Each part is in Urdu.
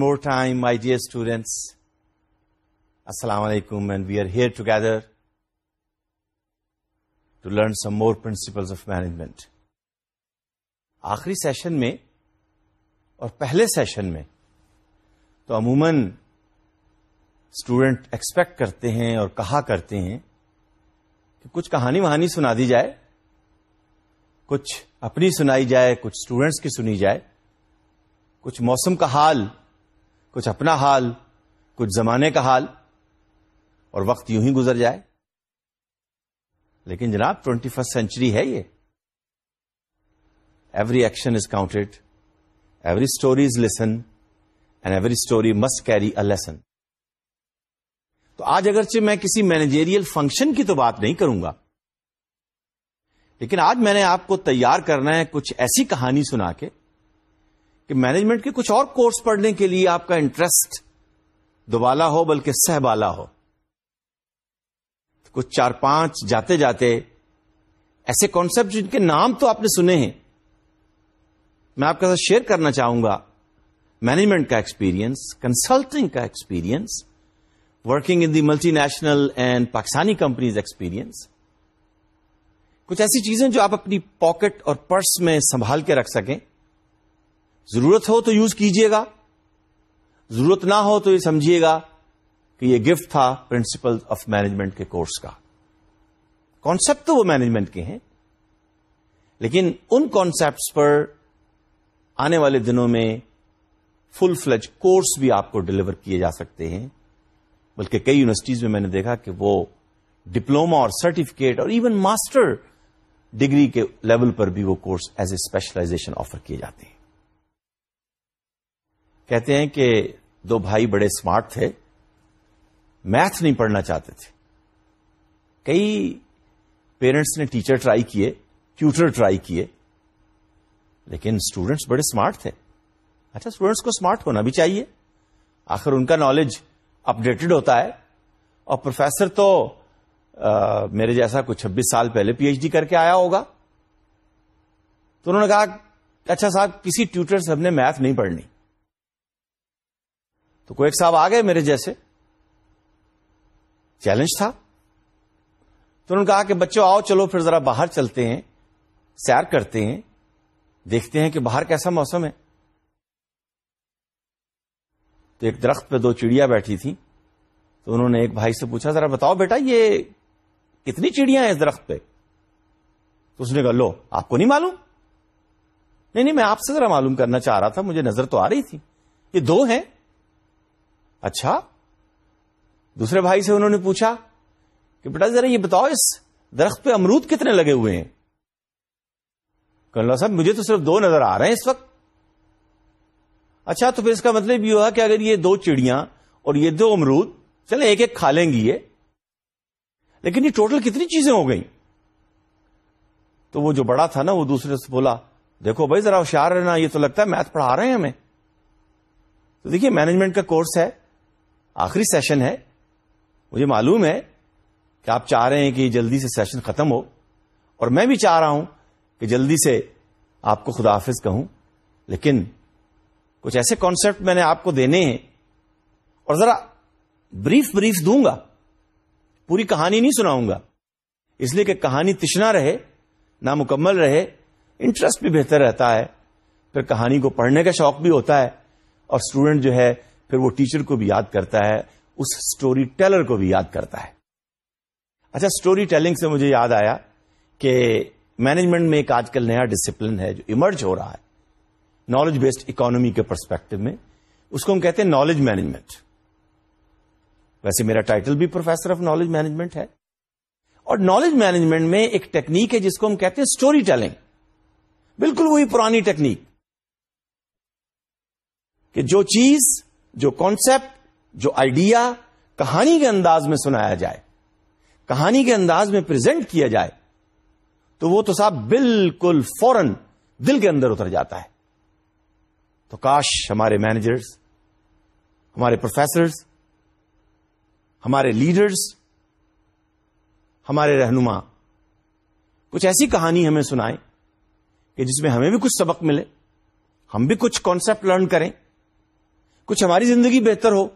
مور ٹائم مائی جس السلام علیکم and we are here together to learn some more principle of management آخری سیشن میں اور پہلے سیشن میں تو عموماً اسٹوڈنٹ ایکسپیکٹ کرتے ہیں اور کہا کرتے ہیں کہ کچھ کہانی وہانی سنا دی جائے کچھ اپنی سنائی جائے کچھ اسٹوڈنٹس کی سنی جائے کچھ موسم کا حال کچھ اپنا حال کچھ زمانے کا حال اور وقت یوں ہی گزر جائے لیکن جناب ٹوینٹی فرسٹ سینچری ہے یہ every action is counted every story is listen and every story must carry a lesson تو آج اگرچہ میں کسی مینیجیریل فنکشن کی تو بات نہیں کروں گا لیکن آج میں نے آپ کو تیار کرنا ہے کچھ ایسی کہانی سنا کے کہ مینجمنٹ کے کچھ اور کورس پڑھنے کے لیے آپ کا انٹرسٹ دوبالا ہو بلکہ سہبالا ہو کچھ چار پانچ جاتے جاتے ایسے کانسپٹ جن کے نام تو آپ نے سنے ہیں میں آپ کے ساتھ شیئر کرنا چاہوں گا مینجمنٹ کا ایکسپیرئنس کنسلٹنگ کا experience working in the multi national and Pakistani companies experience کچھ ایسی چیزیں جو آپ اپنی پاکٹ اور پرس میں سنبھال کے رکھ سکیں ضرورت ہو تو یوز کیجیے گا ضرورت نہ ہو تو یہ سمجھیے گا کہ یہ گفٹ تھا پرنسپل آف مینجمنٹ کے کورس کا کانسیپٹ تو وہ مینجمنٹ کے ہیں لیکن ان کانسیپٹس پر آنے والے دنوں میں فل فلج کورس بھی آپ کو ڈلیور کیے جا سکتے ہیں بلکہ کئی یونیورسٹیز میں میں نے دیکھا کہ وہ ڈپلوما اور سرٹیفکیٹ اور ایون ماسٹر ڈگری کے لیول پر بھی وہ course as a specialization offer کیے جاتے ہیں کہتے ہیں کہ دو بھائی بڑے اسمارٹ تھے میتھ نہیں پڑھنا چاہتے تھے کئی پیرنٹس نے ٹیچر ٹرائی کیے ٹیوٹر ٹرائی کیے لیکن اسٹوڈینٹس بڑے اسمارٹ تھے اچھا اسٹوڈینٹس کو اسمارٹ ہونا بھی چاہیے آخر ان کا نالج اپڈیٹڈ ہوتا ہے اور پروفیسر تو آ, میرے جیسا کوئی چھبیس سال پہلے پی ایچ ڈی کر کے آیا ہوگا تو انہوں نے کہا اچھا صاحب کسی ٹیوٹر سے ہم نے میتھ نہیں پڑھنی کوئی ایک صاحب آ گئے میرے جیسے چیلنج تھا تو انہوں نے کہا کہ بچوں آؤ چلو پھر ذرا باہر چلتے ہیں سیر کرتے ہیں دیکھتے ہیں کہ باہر کیسا موسم ہے تو ایک درخت پہ دو چڑیا بیٹھی تھی تو انہوں نے ایک بھائی سے پوچھا ذرا بتاؤ بیٹا یہ کتنی چڑیا اس درخت پہ تو اس نے کہا لو آپ کو نہیں معلوم نہیں نہیں میں آپ سے ذرا معلوم کرنا چاہ رہا تھا مجھے نظر تو آ رہی تھی یہ دو ہیں اچھا دوسرے بھائی سے انہوں نے پوچھا کہ بیٹا ذرا یہ بتاؤ اس درخت پہ امرود کتنے لگے ہوئے ہیں کرنا صاحب مجھے تو صرف دو نظر آ رہے ہیں اس وقت اچھا تو پھر اس کا مطلب یہ ہوا کہ اگر یہ دو چڑیاں اور یہ دو امرود چلے ایک ایک کھا لیں گی یہ لیکن یہ ٹوٹل کتنی چیزیں ہو گئیں تو وہ جو بڑا تھا نا وہ دوسرے سے بولا دیکھو بھائی ذرا ہوشیار رہنا یہ تو لگتا ہے میتھ پڑھا رہے ہیں ہمیں تو دیکھیے مینجمنٹ کا کورس ہے آخری سیشن ہے مجھے معلوم ہے کہ آپ چاہ رہے ہیں کہ جلدی سے سیشن ختم ہو اور میں بھی چاہ رہا ہوں کہ جلدی سے آپ کو خدا حافظ کہوں لیکن کچھ ایسے کانسیپٹ میں نے آپ کو دینے ہیں اور ذرا بریف بریف دوں گا پوری کہانی نہیں سناؤں گا اس لیے کہ کہانی تشنا رہے نامکمل رہے انٹرسٹ بھی بہتر رہتا ہے پھر کہانی کو پڑھنے کا شوق بھی ہوتا ہے اور اسٹوڈنٹ جو ہے پھر وہ ٹیچر کو بھی یاد کرتا ہے اس اسٹوری ٹیلر کو بھی یاد کرتا ہے اچھا اسٹوری ٹیلنگ سے مجھے یاد آیا کہ مینجمنٹ میں ایک آج کل نیا ڈسپلن ہے جو ایمرج ہو رہا ہے نالج بیسڈ اکانومی کے پرسپیکٹو میں اس کو ہم کہتے ہیں نالج مینجمنٹ ویسے میرا ٹائٹل بھی پروفیسر آف نالج مینجمنٹ ہے اور نالج مینجمنٹ میں ایک ٹیکنیک ہے جس کو ہم کہتے ہیں اسٹوری ٹیلنگ بالکل وہی پرانی ٹیکنیک کہ جو چیز جو کانسیپٹ جو آئیڈیا کہانی کے انداز میں سنایا جائے کہانی کے انداز میں پریزنٹ کیا جائے تو وہ تو صاحب بالکل فوراً دل کے اندر اتر جاتا ہے تو کاش ہمارے مینیجرز ہمارے پروفیسرز ہمارے لیڈرز ہمارے رہنما کچھ ایسی کہانی ہمیں سنائیں کہ جس میں ہمیں بھی کچھ سبق ملے ہم بھی کچھ کانسیپٹ لرن کریں کچھ ہماری زندگی بہتر ہو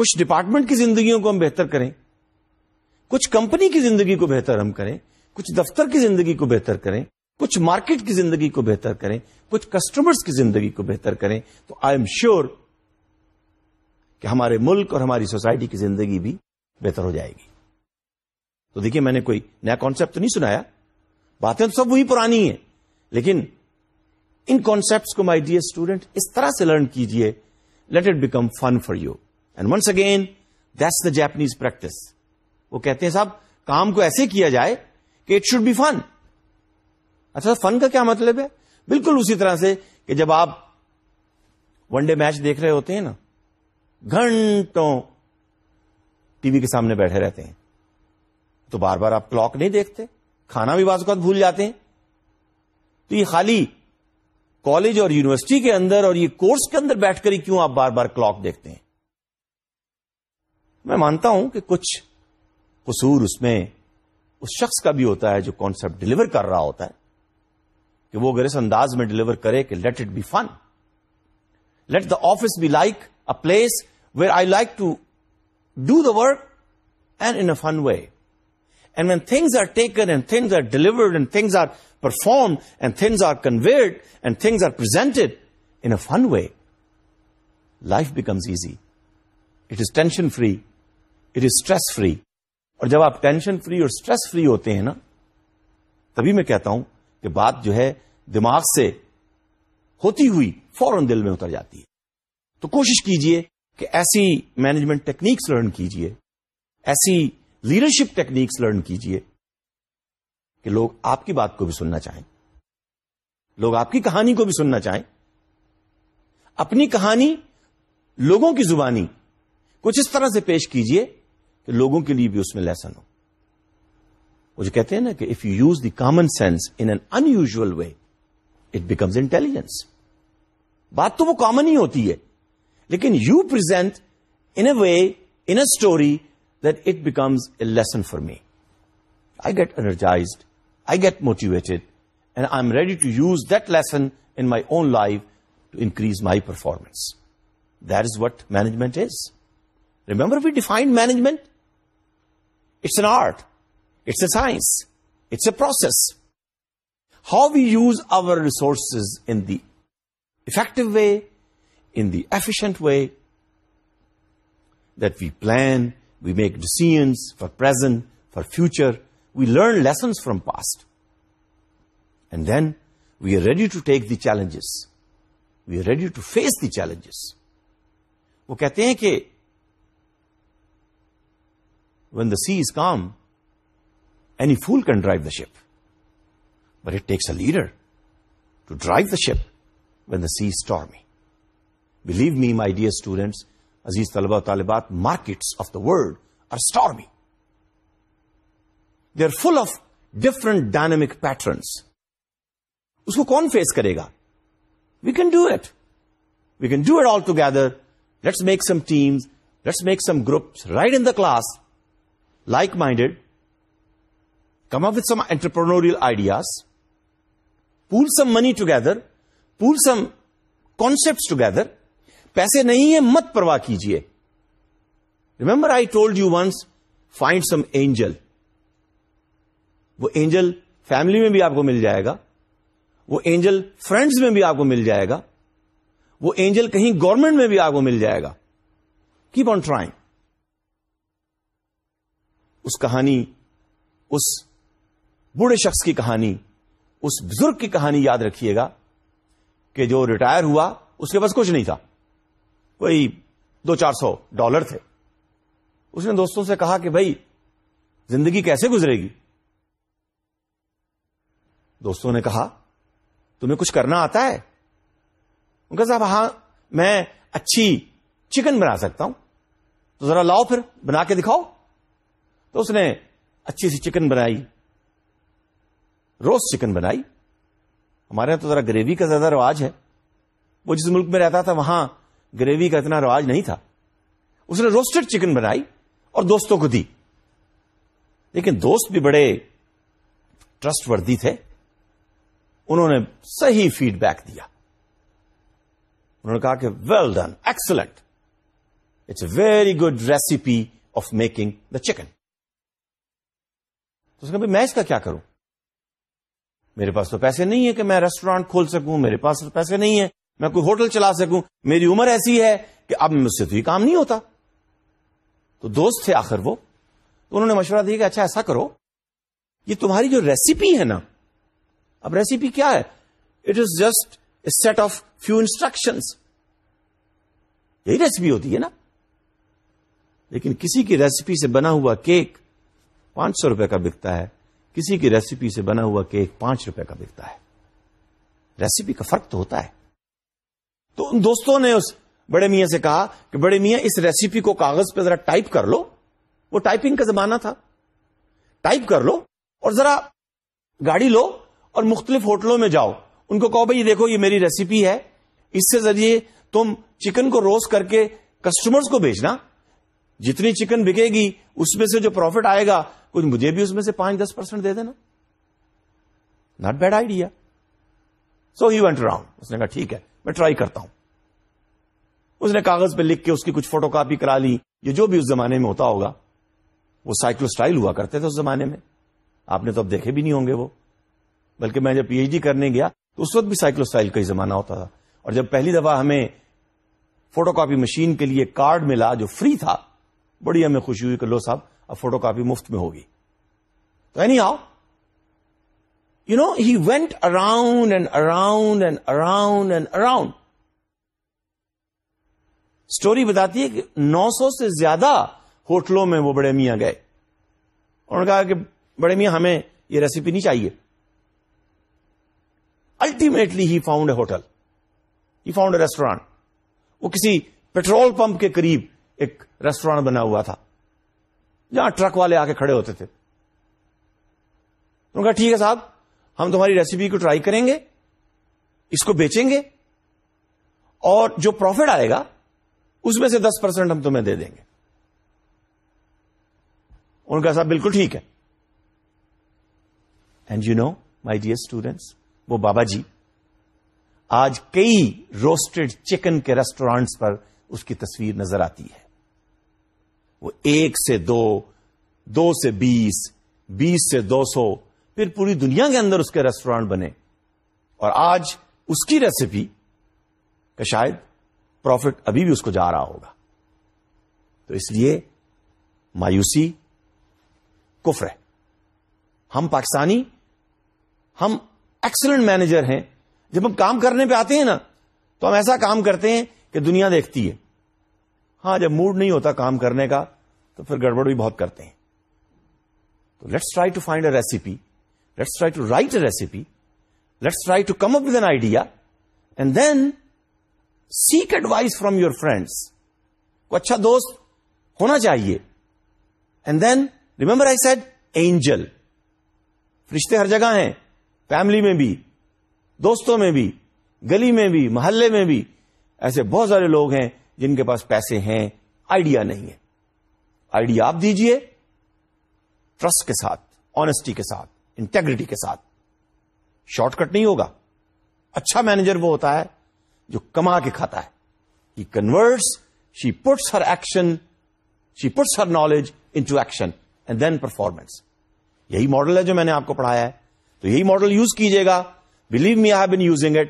کچھ ڈپارٹمنٹ کی زندگیوں کو ہم بہتر کریں کچھ کمپنی کی زندگی کو بہتر ہم کریں کچھ دفتر کی زندگی کو بہتر کریں کچھ مارکیٹ کی زندگی کو بہتر کریں کچھ کسٹمرز کی زندگی کو بہتر کریں تو آئی ایم شیور کہ ہمارے ملک اور ہماری سوسائٹی کی زندگی بھی بہتر ہو جائے گی تو دیکھیے میں نے کوئی نیا کانسیپٹ تو نہیں سنایا باتیں تو سب وہی پرانی ہیں لیکن ان کانسپٹس کو مائی ڈیئر اسٹوڈنٹ اس طرح سے لرن کیجیے let it become fun for you and once again this the Japanese practice وہ کہتے ہیں صاحب کام کو ایسے کیا جائے کہ اٹ شوڈ بی فن اچھا فن کا کیا مطلب ہے بالکل اسی طرح سے کہ جب آپ ون ڈے میچ دیکھ رہے ہوتے ہیں نا گھنٹوں ٹی وی کے سامنے بیٹھے رہتے ہیں تو بار بار آپ کلاک نہیں دیکھتے کھانا بھی بعض اوقات بھول جاتے ہیں تو یہ خالی کالج اور یونیورسٹی کے اندر اور یہ کورس کے اندر بیٹھ کر ہی کیوں آپ بار بار کلاک دیکھتے ہیں میں مانتا ہوں کہ کچھ قصور اس میں اس شخص کا بھی ہوتا ہے جو کانسپٹ ڈلیور کر رہا ہوتا ہے کہ وہ اگر اس انداز میں ڈلیور کرے کہ let it be fun let the office be like a place where I like to do the work and in fun way and when things are taken and things are delivered and things are perform and things are conveyed and things are presented in a fun way life becomes easy it is tension free it is stress free اور جب آپ ٹینشن فری اور اسٹریس فری ہوتے ہیں نا تبھی میں کہتا ہوں کہ بات جو ہے دماغ سے ہوتی ہوئی فوراً دل میں اتر جاتی ہے تو کوشش کیجئے کہ ایسی مینجمنٹ ٹیکنیکس لرن کیجئے ایسی لیڈرشپ ٹیکنیکس لرن کیجئے کہ لوگ آپ کی بات کو بھی سننا چاہیں لوگ آپ کی کہانی کو بھی سننا چاہیں اپنی کہانی لوگوں کی زبانی کچھ اس طرح سے پیش کیجئے کہ لوگوں کے لیے بھی اس میں لیسن ہو وہ جو کہتے ہیں نا کہ if you use the common sense in an in usual way it becomes intelligence بات تو وہ کامن ہی ہوتی ہے لیکن you present in a way in a story that it becomes a lesson for me I get energized I get motivated, and I'm ready to use that lesson in my own life to increase my performance. That is what management is. Remember, we defined management. It's an art. It's a science. It's a process. How we use our resources in the effective way, in the efficient way, that we plan, we make decisions for present, for future, we learn lessons from past and then we are ready to take the challenges we are ready to face the challenges وہ کہتے ہیں کہ when the sea is calm any fool can drive the ship but it takes a leader to drive the ship when the sea stormy believe me my dear students عزیز طلبا طالبات markets of the world are stormy they are full of different dynamic patterns اس کو کون فیس کرے گا we can do it we can do it all together let's make some teams let's make some groups right in the class like minded come up with some entrepreneurial ideas pool some money together pool some concept together پیسے نہیں ہیں مت پرواہ کیجیے remember I told you once find some angel وہ اینجل فیملی میں بھی آپ کو مل جائے گا وہ اینجل فرینڈس میں بھی آپ کو مل جائے گا وہ اینجل کہیں گورنمنٹ میں بھی آپ کو مل جائے گا کیپ آن ٹرائنگ اس کہانی اس بوڑھے شخص کی کہانی اس بزرگ کی کہانی یاد رکھیے گا کہ جو ریٹائر ہوا اس کے پاس کچھ نہیں تھا کوئی دو چار سو ڈالر تھے اس نے دوستوں سے کہا کہ بھائی زندگی کیسے گزرے گی دوستوں نے کہا تمہیں کچھ کرنا آتا ہے ان کا صاحب ہاں میں اچھی چکن بنا سکتا ہوں تو ذرا لاؤ پھر بنا کے دکھاؤ تو اس نے اچھی سی چکن بنائی روز چکن بنائی ہمارے یہاں تو ذرا گریوی کا زیادہ رواج ہے وہ جس ملک میں رہتا تھا وہاں گریوی کا اتنا رواج نہیں تھا اس نے روسٹڈ چکن بنائی اور دوستوں کو دی لیکن دوست بھی بڑے ٹرسٹ وردی تھے انہوں نے صحیح فیڈ بیک دیا انہوں نے کہا کہ well done excellent it's a very good recipe of making the chicken تو اس میں اس کا کیا کروں میرے پاس تو پیسے نہیں ہے کہ میں ریسٹورینٹ کھول سکوں میرے پاس تو پیسے نہیں ہے میں کوئی ہوٹل چلا سکوں میری عمر ایسی ہے کہ اب مجھ سے تو یہ کام نہیں ہوتا تو دوست تھے آخر وہ تو انہوں نے مشورہ دیا کہ اچھا ایسا کرو یہ تمہاری جو ریسیپی ہے نا اب ریسیپی کیا ہے it is just a set of few instruction ہوتی ہے نا لیکن کسی کی ریسیپی سے بنا ہوا کیک پانچ سو روپئے کا بکتا ہے کسی کی ریسیپی سے بنا ہوا کیک پانچ روپے کا بکتا ہے ریسیپی کا فرق تو ہوتا ہے تو ان دوستوں نے اس بڑے میاں سے کہا کہ بڑے میاں اس ریسیپی کو کاغذ پہ ذرا ٹائپ کر لو وہ ٹائپنگ کا زمانہ تھا ٹائپ کر لو اور ذرا گاڑی لو اور مختلف ہوٹلوں میں جاؤ ان کو کہو بھائی دیکھو یہ میری ریسیپی ہے اس سے ذریعے تم چکن کو روسٹ کر کے کسٹمر کو بھیجنا جتنی چکن بکے گی اس میں سے جو پروفٹ آئے گا کچھ مجھے بھی اس میں سے پانچ دس پرسینٹ دے دینا not bad idea so he went round اس نے کہا ٹھیک ہے میں ٹرائی کرتا ہوں اس نے کاغذ پہ لکھ کے اس کی کچھ فوٹو کاپی کرا لی یہ جو بھی اس زمانے میں ہوتا ہوگا وہ سٹائل ہوا کرتے تھے اس زمانے میں آپ نے تو اب دیکھے بھی نہیں ہوں گے وہ بلکہ میں جب پی ایچ ڈی کرنے گیا تو اس وقت بھی سائیکلوسٹائل کا ہی زمانہ ہوتا تھا اور جب پہلی دفعہ ہمیں فوٹو کاپی مشین کے لیے کارڈ ملا جو فری تھا بڑی ہمیں خوشی ہوئی کہ لو صاحب اب فوٹو کاپی مفت میں ہوگی تو anyhow you know he went around and around and around and around story بتاتی ہے کہ نو سو سے زیادہ ہوٹلوں میں وہ بڑے میاں گئے انہوں نے کہا کہ بڑے میاں ہمیں یہ ریسیپی نہیں چاہیے ultimately he found a hotel he found a restaurant وہ کسی پیٹرول پمپ کے قریب ایک ریسٹورانٹ بنا ہوا تھا جہاں ٹرک والے آ کے کھڑے ہوتے تھے انہوں نے کہا ٹھیک ہے صاحب ہم تمہاری ریسیپی کو ٹرائی کریں گے اس کو بیچیں گے اور جو پروفٹ آئے گا اس میں سے دس پرسینٹ ہم تمہیں دے دیں گے ان کہا صاحب بالکل ٹھیک ہے and you know my dear students وہ بابا جی آج کئی روسٹڈ چکن کے ریسٹورانٹس پر اس کی تصویر نظر آتی ہے وہ ایک سے دو دو سے بیس بیس سے دو سو پھر پوری دنیا کے اندر اس کے ریسٹورانٹ بنے اور آج اس کی ریسیپی کا شاید پروفٹ ابھی بھی اس کو جا رہا ہوگا تو اس لیے مایوسی کفر ہے ہم پاکستانی ہم ایکسلنٹ مینیجر ہیں جب ہم کام کرنے پہ آتے ہیں نا تو ہم ایسا کام کرتے ہیں کہ دنیا دیکھتی ہے ہاں جب موڈ نہیں ہوتا کام کرنے کا تو پھر گڑبڑ بھی بہت کرتے ہیں تو let's try to find a recipe let's try to write a recipe let's try to come up with an idea and then seek advice from your friends کو اچھا دوست ہونا چاہیے and then remember I said angel رشتے ہر جگہ ہیں فیملی میں بھی دوستوں میں بھی گلی میں بھی محلے میں بھی ایسے بہت سارے لوگ ہیں جن کے پاس پیسے ہیں آئیڈیا نہیں ہے آئیڈیا آپ دیجئے ٹرسٹ کے ساتھ آنےسٹی کے ساتھ انٹیگریٹی کے ساتھ شارٹ کٹ نہیں ہوگا اچھا مینیجر وہ ہوتا ہے جو کما کے کھاتا ہے he converts she puts her action she puts her knowledge into action and then performance یہی ماڈل ہے جو میں نے آپ کو پڑھایا ہے تو یہی ماڈل یوز کیجیے گا believe me been using it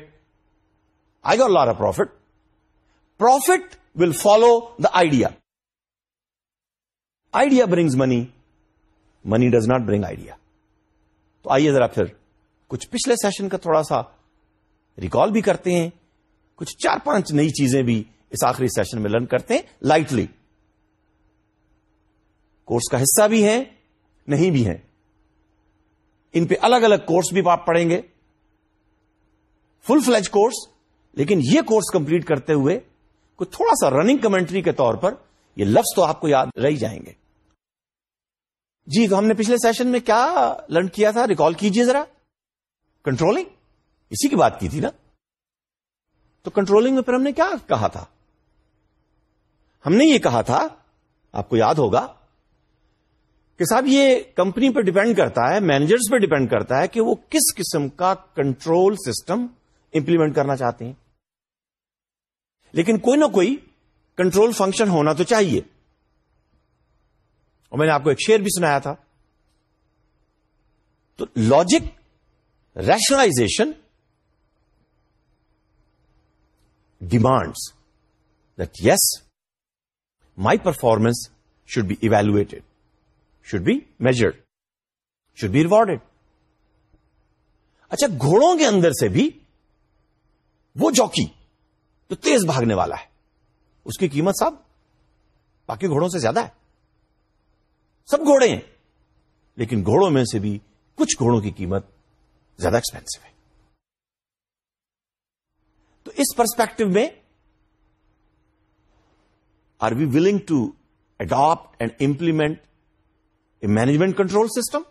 I learn a profit profit will follow the idea idea brings money money does not bring idea تو آئیے ذرا پھر کچھ پچھلے سیشن کا تھوڑا سا ریکال بھی کرتے ہیں کچھ چار پانچ نئی چیزیں بھی اس آخری سیشن میں لرن کرتے ہیں لائٹلی کورس کا حصہ بھی ہیں نہیں بھی ہیں ان پہ الگ الگ کورس بھی آپ پڑھیں گے فل فلیج کورس لیکن یہ کورس کمپلیٹ کرتے ہوئے کوئی تھوڑا سا رننگ کمنٹری کے طور پر یہ لفظ تو آپ کو یاد رہی جائیں گے جی تو ہم نے پچھلے سیشن میں کیا لرن کیا تھا ریکال کیجیے ذرا کنٹرولنگ اسی کی بات کی تھی نا تو کنٹرولنگ میں پھر ہم نے کیا کہا تھا ہم نے یہ کہا تھا آپ کو یاد ہوگا کہ صاحب یہ کمپنی پہ ڈیپینڈ کرتا ہے مینیجرس پہ ڈیپینڈ کرتا ہے کہ وہ کس قسم کا کنٹرول سسٹم امپلیمنٹ کرنا چاہتے ہیں لیکن کوئی نہ کوئی کنٹرول فنکشن ہونا تو چاہیے اور میں نے آپ کو ایک شیئر بھی سنایا تھا تو logic rationalization demands that yes my performance should be evaluated should be measured should be rewarded اچھا گھوڑوں کے اندر سے بھی وہ جوکی جو تیز بھاگنے والا ہے اس کی قیمت صاحب باقی گھوڑوں سے زیادہ ہے سب گھوڑے ہیں لیکن گھوڑوں میں سے بھی کچھ گھوڑوں کی قیمت زیادہ ایکسپینسو ہے تو اس پرسپیکٹو میں are we willing to adapt and implement management control system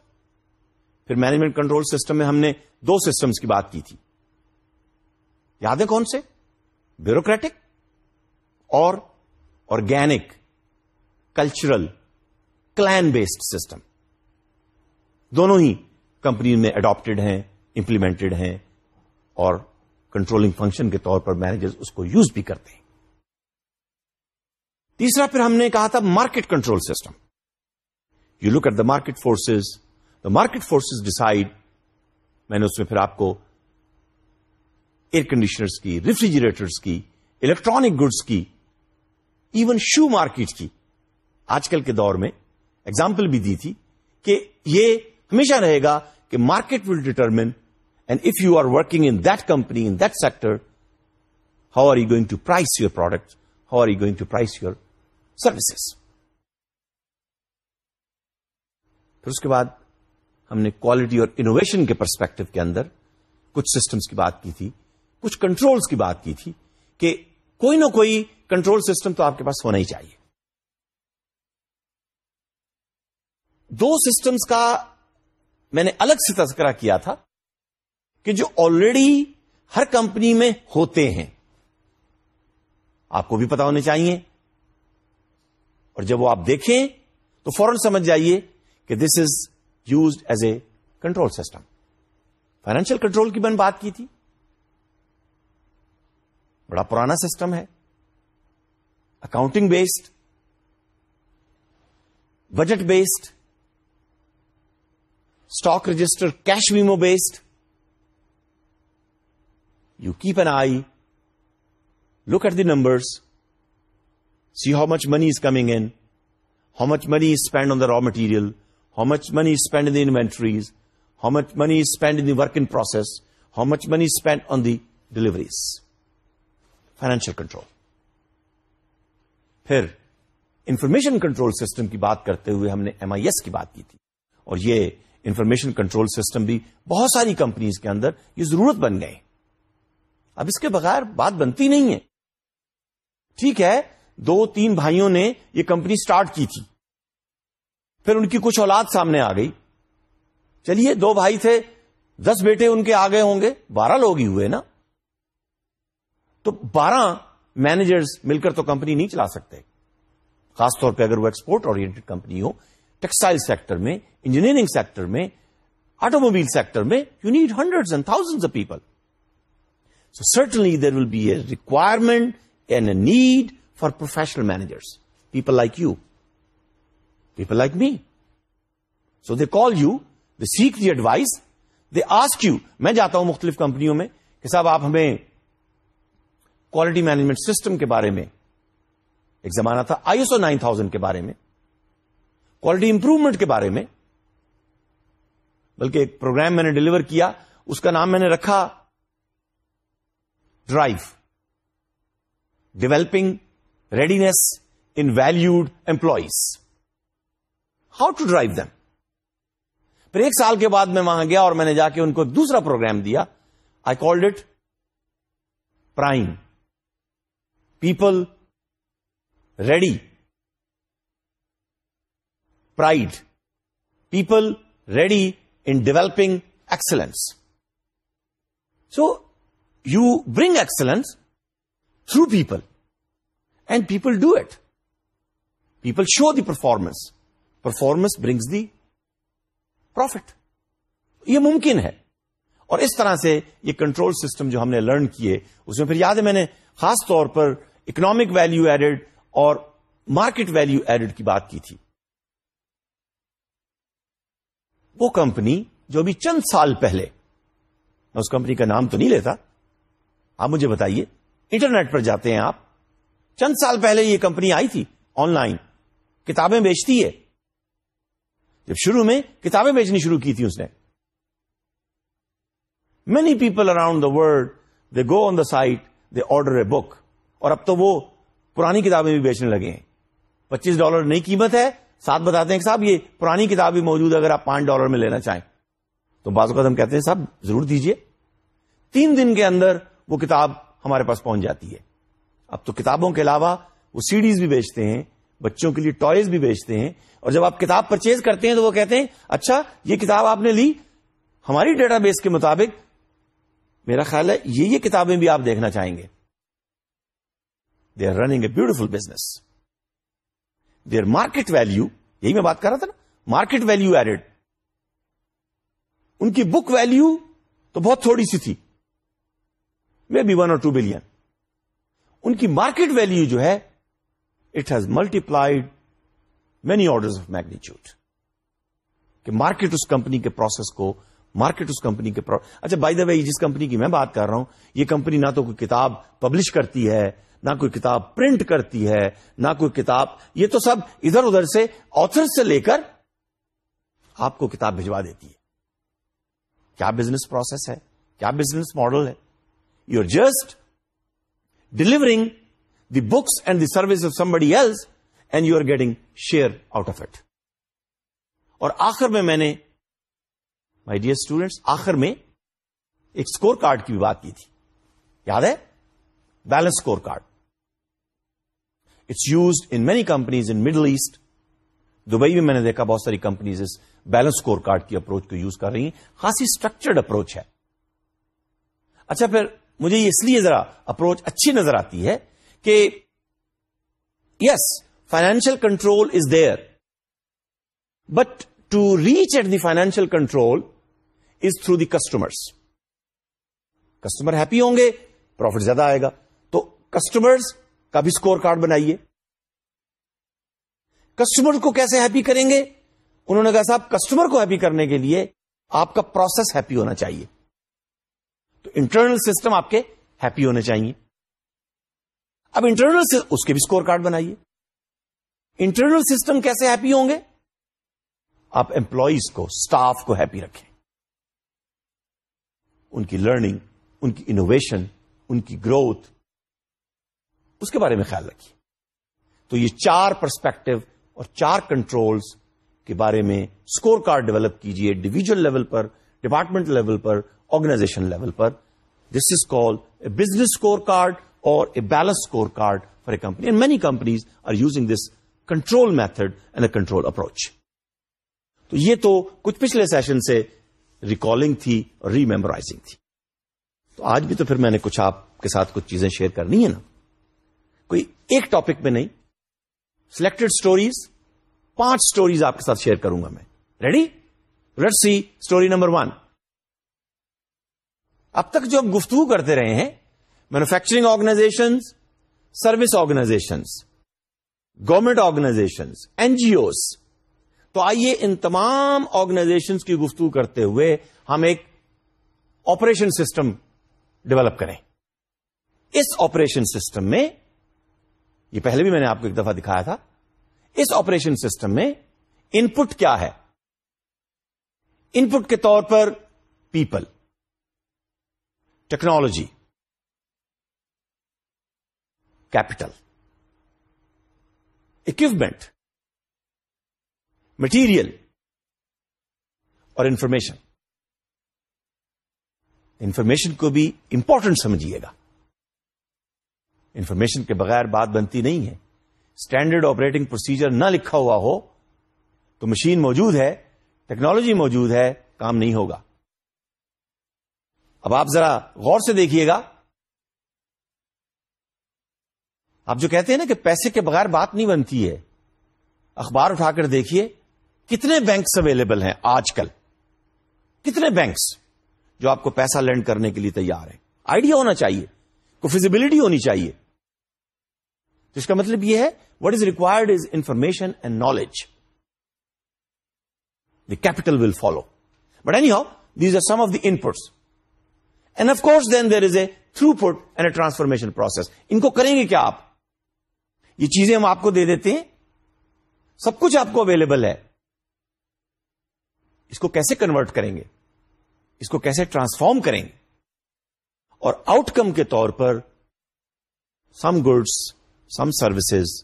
پھر مینجمنٹ کنٹرول سسٹم میں ہم نے دو سسٹمز کی بات کی تھی یادیں کون سے بیوروکریٹک اور organic cultural clan based system دونوں ہی کمپنی میں اڈاپٹیڈ ہیں امپلیمنٹڈ ہیں اور کنٹرولنگ فنکشن کے طور پر مینیجر اس کو یوز بھی کرتے ہیں تیسرا پھر ہم نے کہا تھا market control system you look at the market forces the market forces decide میں نے اس میں پھر آپ کو ایئر کنڈیشنرس کی ریفریجریٹرس کی الیکٹرانک گڈس کی ایون شو مارکیٹ کی آج کل کے دور میں ایگزامپل بھی دی تھی کہ یہ ہمیشہ رہے گا کہ market will determine and if you are working in that company in that sector how are you going to price your product how are you going to price your services پھر اس کے بعد ہم نے کوالٹی اور انوویشن کے پرسپیکٹو کے اندر کچھ سسٹمز کی بات کی تھی کچھ کنٹرولز کی بات کی تھی کہ کوئی نہ کوئی کنٹرول سسٹم تو آپ کے پاس ہونا ہی چاہیے دو سسٹمز کا میں نے الگ سے تذکرہ کیا تھا کہ جو آلریڈی ہر کمپنی میں ہوتے ہیں آپ کو بھی پتا ہونے چاہیے اور جب وہ آپ دیکھیں تو فوراً سمجھ جائیے کہ this is used as a control system financial control کی میں نے بات کی تھی بڑا پرانا سسٹم ہے accounting based budget based stock register cash memo based you keep an eye look at the numbers see how much money is coming in how much money is spend on the raw material how much money spend the inventories how much money spend the work in process how much money spend on the deliveries financial control پھر انفارمیشن کنٹرول سسٹم کی بات کرتے ہوئے ہم نے ایم آئی ایس کی بات کی تھی اور یہ انفارمیشن کنٹرول سسٹم بھی بہت ساری کمپنیز کے اندر یہ ضرورت بن گئے اب اس کے بغیر بات بنتی نہیں ہے ٹھیک ہے دو تین بھائیوں نے یہ کمپنی سٹارٹ کی تھی پھر ان کی کچھ اولاد سامنے آ گئی چلیے دو بھائی تھے دس بیٹے ان کے آگے ہوں گے بارہ لوگ ہی ہوئے نا تو بارہ مینیجرز مل کر تو کمپنی نہیں چلا سکتے خاص طور پہ اگر وہ ایکسپورٹ اور ٹیکسٹائل سیکٹر میں انجینئرنگ سیکٹر میں آٹو موبائل سیکٹر میں you need hundred and thousand of people so certainly there will be a requirement and a need for professional managers people like you people like me so they call you they seek the advice they ask you میں جاتا ہوں مختلف کمپنیوں میں کہ صاحب آپ ہمیں کوالٹی مینجمنٹ سسٹم کے بارے میں ایک زمانہ تھا I S O nine thousand کے بارے میں کوالٹی امپروومنٹ کے بارے میں بلکہ ایک پروگرام میں نے ڈلیور کیا اس کا نام میں نے رکھا drive developing ready in valued employees how to drive them پھر ایک سال کے بعد میں وہاں گیا اور میں نے جا کے ان کو دوسرا پروگرام دیا I called it prime people ready pride people ready in developing excellence so you bring excellence through people and people do it people show the performance performance brings the profit یہ ممکن ہے اور اس طرح سے یہ کنٹرول سسٹم جو ہم نے لرن کیے اس میں پھر یاد ہے میں نے خاص طور پر اکنامک ویلو ایڈڈ اور مارکیٹ ویلو ایڈڈ کی بات کی تھی وہ کمپنی جو ابھی چند سال پہلے میں اس کمپنی کا نام تو نہیں لیتا آپ مجھے بتائیے انٹرنیٹ پر جاتے ہیں آپ چند سال پہلے یہ کمپنی آئی تھی آن لائن کتابیں بیچتی ہے جب شروع میں کتابیں بیچنی شروع کی تھی اس نے many people around the world they go on the site they order a book اور اب تو وہ پرانی کتابیں بھی بیچنے لگے ہیں پچیس ڈالر نئی قیمت ہے ساتھ بتاتے ہیں کہ صاحب یہ پرانی کتاب بھی موجود ہے اگر آپ پانچ ڈالر میں لینا چاہیں تو بازو قدم کہتے ہیں صاحب ضرور دیجیے تین دن کے اندر وہ کتاب ہمارے پاس پہنچ جاتی ہے اب تو کتابوں کے علاوہ وہ سیڈیز بھی بیچتے ہیں بچوں کے لیے ٹوائز بھی بیچتے ہیں اور جب آپ کتاب پرچیز کرتے ہیں تو وہ کہتے ہیں اچھا یہ کتاب آپ نے لی ہماری ڈیٹا بیس کے مطابق میرا خیال ہے یہ یہ کتابیں بھی آپ دیکھنا چاہیں گے they are running a beautiful business they are market value یہی میں بات کر رہا تھا نا مارکیٹ ویلو ایڈیڈ ان کی بک ویلو تو بہت تھوڑی سی تھی مے بی ون اور ٹو بلین ان کی مارکیٹ ویلو جو ہے it has multiplied many order of magnitude کہ مارکیٹ اس کمپنی کے پروسیس کو مارکیٹ اس کمپنی کے اچھا بائی دا وے جس کمپنی کی میں بات کر رہا ہوں یہ کمپنی نہ تو کوئی کتاب پبلش کرتی ہے نہ کوئی کتاب پرنٹ کرتی ہے نہ کوئی کتاب یہ تو سب ادھر ادھر سے آتھر سے لے کر آپ کو کتاب بھجوا دیتی ہے کیا بزنس پروسیس ہے کیا بزنس ماڈل ہے you are just delivering the books and the service of some بڑی and and you are getting share out of it اور آخر میں میں نے مائی ڈیئر اسٹوڈینٹس آخر میں ایک اسکور کارڈ کی بھی بات کی تھی یاد ہے balance score card it's use in many companies in Middle East Dubai میں میں نے دیکھا بہت ساری کمپنیز اس بیلنس اسکور کارڈ کی اپروچ کو یوز کر رہی ہیں خاصی اسٹرکچرڈ اپروچ ہے اچھا پھر مجھے یہ اس لیے ذرا اپروچ اچھی نظر آتی ہے کہ yes financial control is there but to reach at the financial control is through the customers customer happy ہوں گے پروفٹ زیادہ آئے گا تو کسٹمر کا بھی اسکور کارڈ بنائیے کسٹمر کو کیسے ہیپی کریں گے انہوں نے کہا صاحب کسٹمر کو ہیپی کرنے کے لیے آپ کا پروسیس ہیپی ہونا چاہیے تو انٹرنل سسٹم آپ کے ہیپی ہونے چاہیے اب انٹرنل اس کے بھی اسکور کارڈ بنائیے انٹرنل سسٹم کیسے ہیپی ہوں گے آپ امپلائیز کو اسٹاف کو ہیپی رکھیں ان کی لرننگ ان کی انوویشن ان کی گروتھ اس کے بارے میں خیال رکھیے تو یہ چار پرسپیکٹو اور چار کنٹرولز کے بارے میں اسکور کارڈ ڈیولپ کیجئے ڈیویژل لیول پر ڈپارٹمنٹ لیول پر organization level per this is call a business score card or a score scorecard for a company. And many companies are using this control method and a control approach. تو یہ تو کچھ پچھلے سیشن سے ریکالنگ تھی اور ریمورائزنگ تھی تو آج بھی تو پھر میں نے کچھ آپ کے ساتھ کچھ چیزیں شیئر کرنی ہے نا کوئی ایک ٹاپک میں نہیں سلیکٹڈ اسٹوریز پانچ اسٹوریز آپ کے ساتھ شیئر کروں گا میں ready read see story number one اب تک جو ہم گفتگو کرتے رہے ہیں manufacturing organisation service organisation government organisation N G Os تو آئیے ان تمام آرگنائزیشن کی گفتگو کرتے ہوئے ہم ایک آپریشن سسٹم ڈیولپ کریں اس آپریشن سسٹم میں یہ پہلے بھی میں نے آپ کو ایک دفعہ دکھایا تھا اس آپریشن سسٹم میں ان پٹ کیا ہے ان پٹ کے طور پر people technology capital equipment material اور انفارمیشن انفارمیشن کو بھی امپورٹنٹ سمجھیے گا انفارمیشن کے بغیر بات بنتی نہیں ہے اسٹینڈرڈ آپریٹنگ پروسیجر نہ لکھا ہوا ہو تو مشین موجود ہے ٹیکنالوجی موجود ہے کام نہیں ہوگا اب آپ ذرا غور سے دیکھیے گا آپ جو کہتے ہیں نا کہ پیسے کے بغیر بات نہیں بنتی ہے اخبار اٹھا کر دیکھیے کتنے بینکس اویلیبل ہیں آج کل کتنے بینکس جو آپ کو پیسہ لینڈ کرنے کے لیے تیار ہیں آئیڈیا ہونا چاہیے کو فیزیبلٹی ہونی چاہیے تو اس کا مطلب یہ ہے what is required is information and knowledge the capital will follow but anyhow these are some of the inputs and course then there is a throughput and a transformation process ان کو کریں گے کیا آپ یہ چیزیں ہم آپ کو دے دیتے ہیں سب کچھ آپ کو اویلیبل ہے اس کو کیسے کنورٹ کریں گے اس کو کیسے ٹرانسفارم کریں گے اور آؤٹ کم کے طور پر some goods some services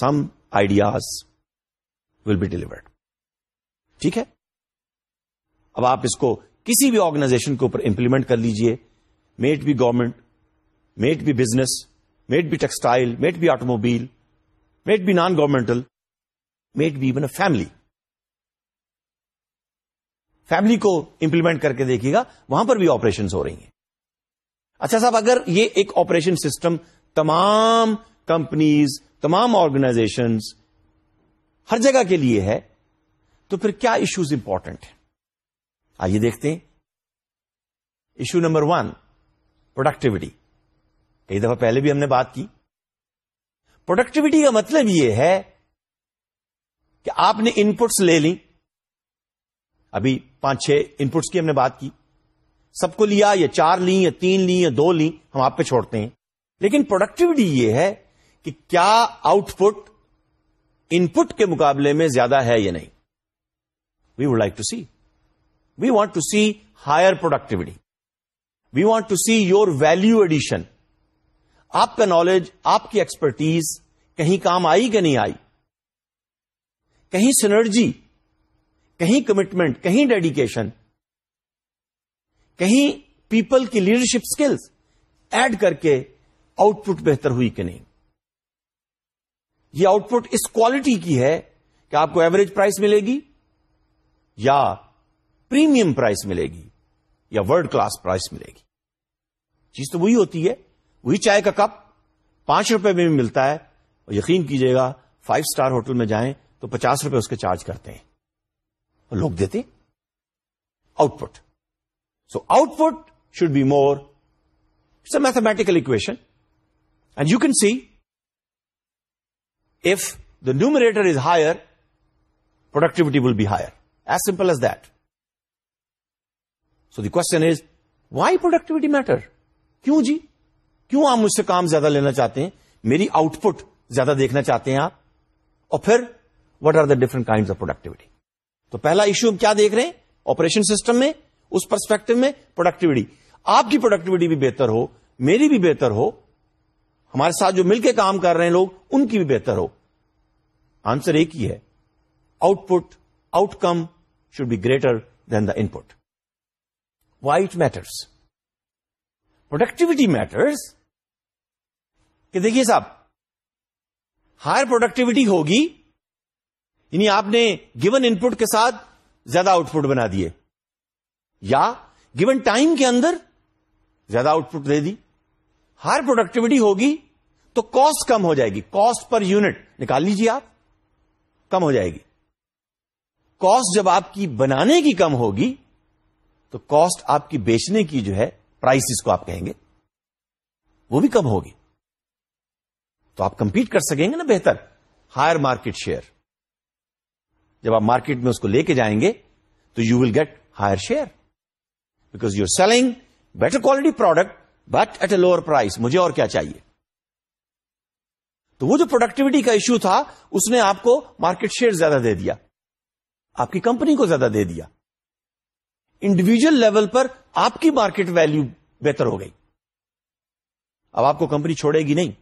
some ideas will be delivered ٹھیک ہے اب آپ اس کو کسی بھی آرگنائزیشن کے اوپر امپلیمنٹ کر لیجئے might be government might be business might be textile might be automobile might be non governmental might be even a family family کو امپلیمنٹ کر کے دیکھیے گا وہاں پر بھی آپریشن ہو رہی ہیں اچھا صاحب اگر یہ ایک آپریشن سسٹم تمام کمپنیز تمام آرگنائزیشن ہر جگہ کے لیے ہے تو پھر کیا ایشوز امپورٹنٹ ہیں آئیے دیکھتے ہیں ایشو نمبر ون پروڈکٹیوٹی دفعہ پہلے بھی ہم نے بات کی پروڈکٹیوٹی کا مطلب یہ ہے کہ آپ نے انپٹس لے لی ابھی پانچ چھ انپٹس کی ہم نے بات کی سب کو لیا یا چار لی یا تین لی دو لی ہم آپ پہ چھوڑتے ہیں لیکن پروڈکٹیوٹی یہ ہے کہ کیا آؤٹ پٹ ان پٹ کے مقابلے میں زیادہ ہے یا نہیں we would like to see we want to see higher productivity we want to see your value addition آپ کا نالج آپ کی ایکسپرٹیز کہیں کام آئی کہ نہیں آئی کہیں سنرجی کہیں کمٹمنٹ کہیں ڈیڈیکیشن کہیں پیپل کی لیڈرشپ سکلز ایڈ کر کے آؤٹ پٹ بہتر ہوئی کہ نہیں یہ آؤٹ پٹ اس کوالٹی کی ہے کہ آپ کو ایوریج پرائز ملے گی یا پریمیم پرائز ملے گی یا ورلڈ کلاس پرائز ملے گی چیز تو وہی ہوتی ہے وہی چائے کا کپ پانچ روپے میں بھی ملتا ہے اور یقین کیجیے گا فائیو اسٹار ہوٹل میں جائیں تو پچاس روپے اس کے چارج کرتے ہیں اور لوگ دیتے output so output should be more it's a mathematical equation and you can see if the numerator is higher productivity will be higher as simple as that so the question is why productivity matter کیوں جی کیوں آپ مجھ سے کام زیادہ لینا چاہتے ہیں میری آؤٹ پٹ زیادہ دیکھنا چاہتے ہیں آپ اور پھر what are the different kind of productivity تو پہلا ایشو ہم کیا دیکھ رہے ہیں آپریشن سسٹم میں اس پرسپیکٹو میں پروڈکٹیوٹی آپ کی پروڈکٹیوٹی بھی بہتر ہو میری بھی بہتر ہو ہمارے ساتھ جو مل کے کام کر رہے ہیں لوگ ان کی بھی بہتر ہو آنسر ایک ہی ہے output outcome should be greater than the input why it matters productivity matters کہ دیکھیے صاحب ہائر پروڈکٹیوٹی ہوگی یعنی آپ نے گیون ان پٹ کے ساتھ زیادہ آؤٹ پٹ بنا دیے یا گیون ٹائم کے اندر زیادہ آؤٹ پٹ دے دی ہائر پروڈکٹیوٹی ہوگی تو کاسٹ کم ہو جائے گی کاسٹ پر یونٹ نکال لیجیے آپ کم ہو جائے گی کاسٹ جب آپ کی بنانے کی کم ہوگی تو کاسٹ آپ کی بیچنے کی جو ہے پرائس اس کو آپ کہیں گے وہ بھی کم ہوگی تو آپ کمپیٹ کر سکیں گے نا بہتر ہائر مارکیٹ شیئر جب آپ مارکیٹ میں اس کو لے کے جائیں گے تو you will get higher share because you are selling better quality product but at a lower price مجھے اور کیا چاہیے تو وہ جو پروڈکٹیوٹی کا ایشو تھا اس نے آپ کو مارکیٹ شیئر زیادہ دے دیا آپ کی کمپنی کو زیادہ دے دیا انڈیویجل لیول پر آپ کی مارکیٹ ویلو بہتر ہو گئی اب آپ کو کمپنی چھوڑے گی نہیں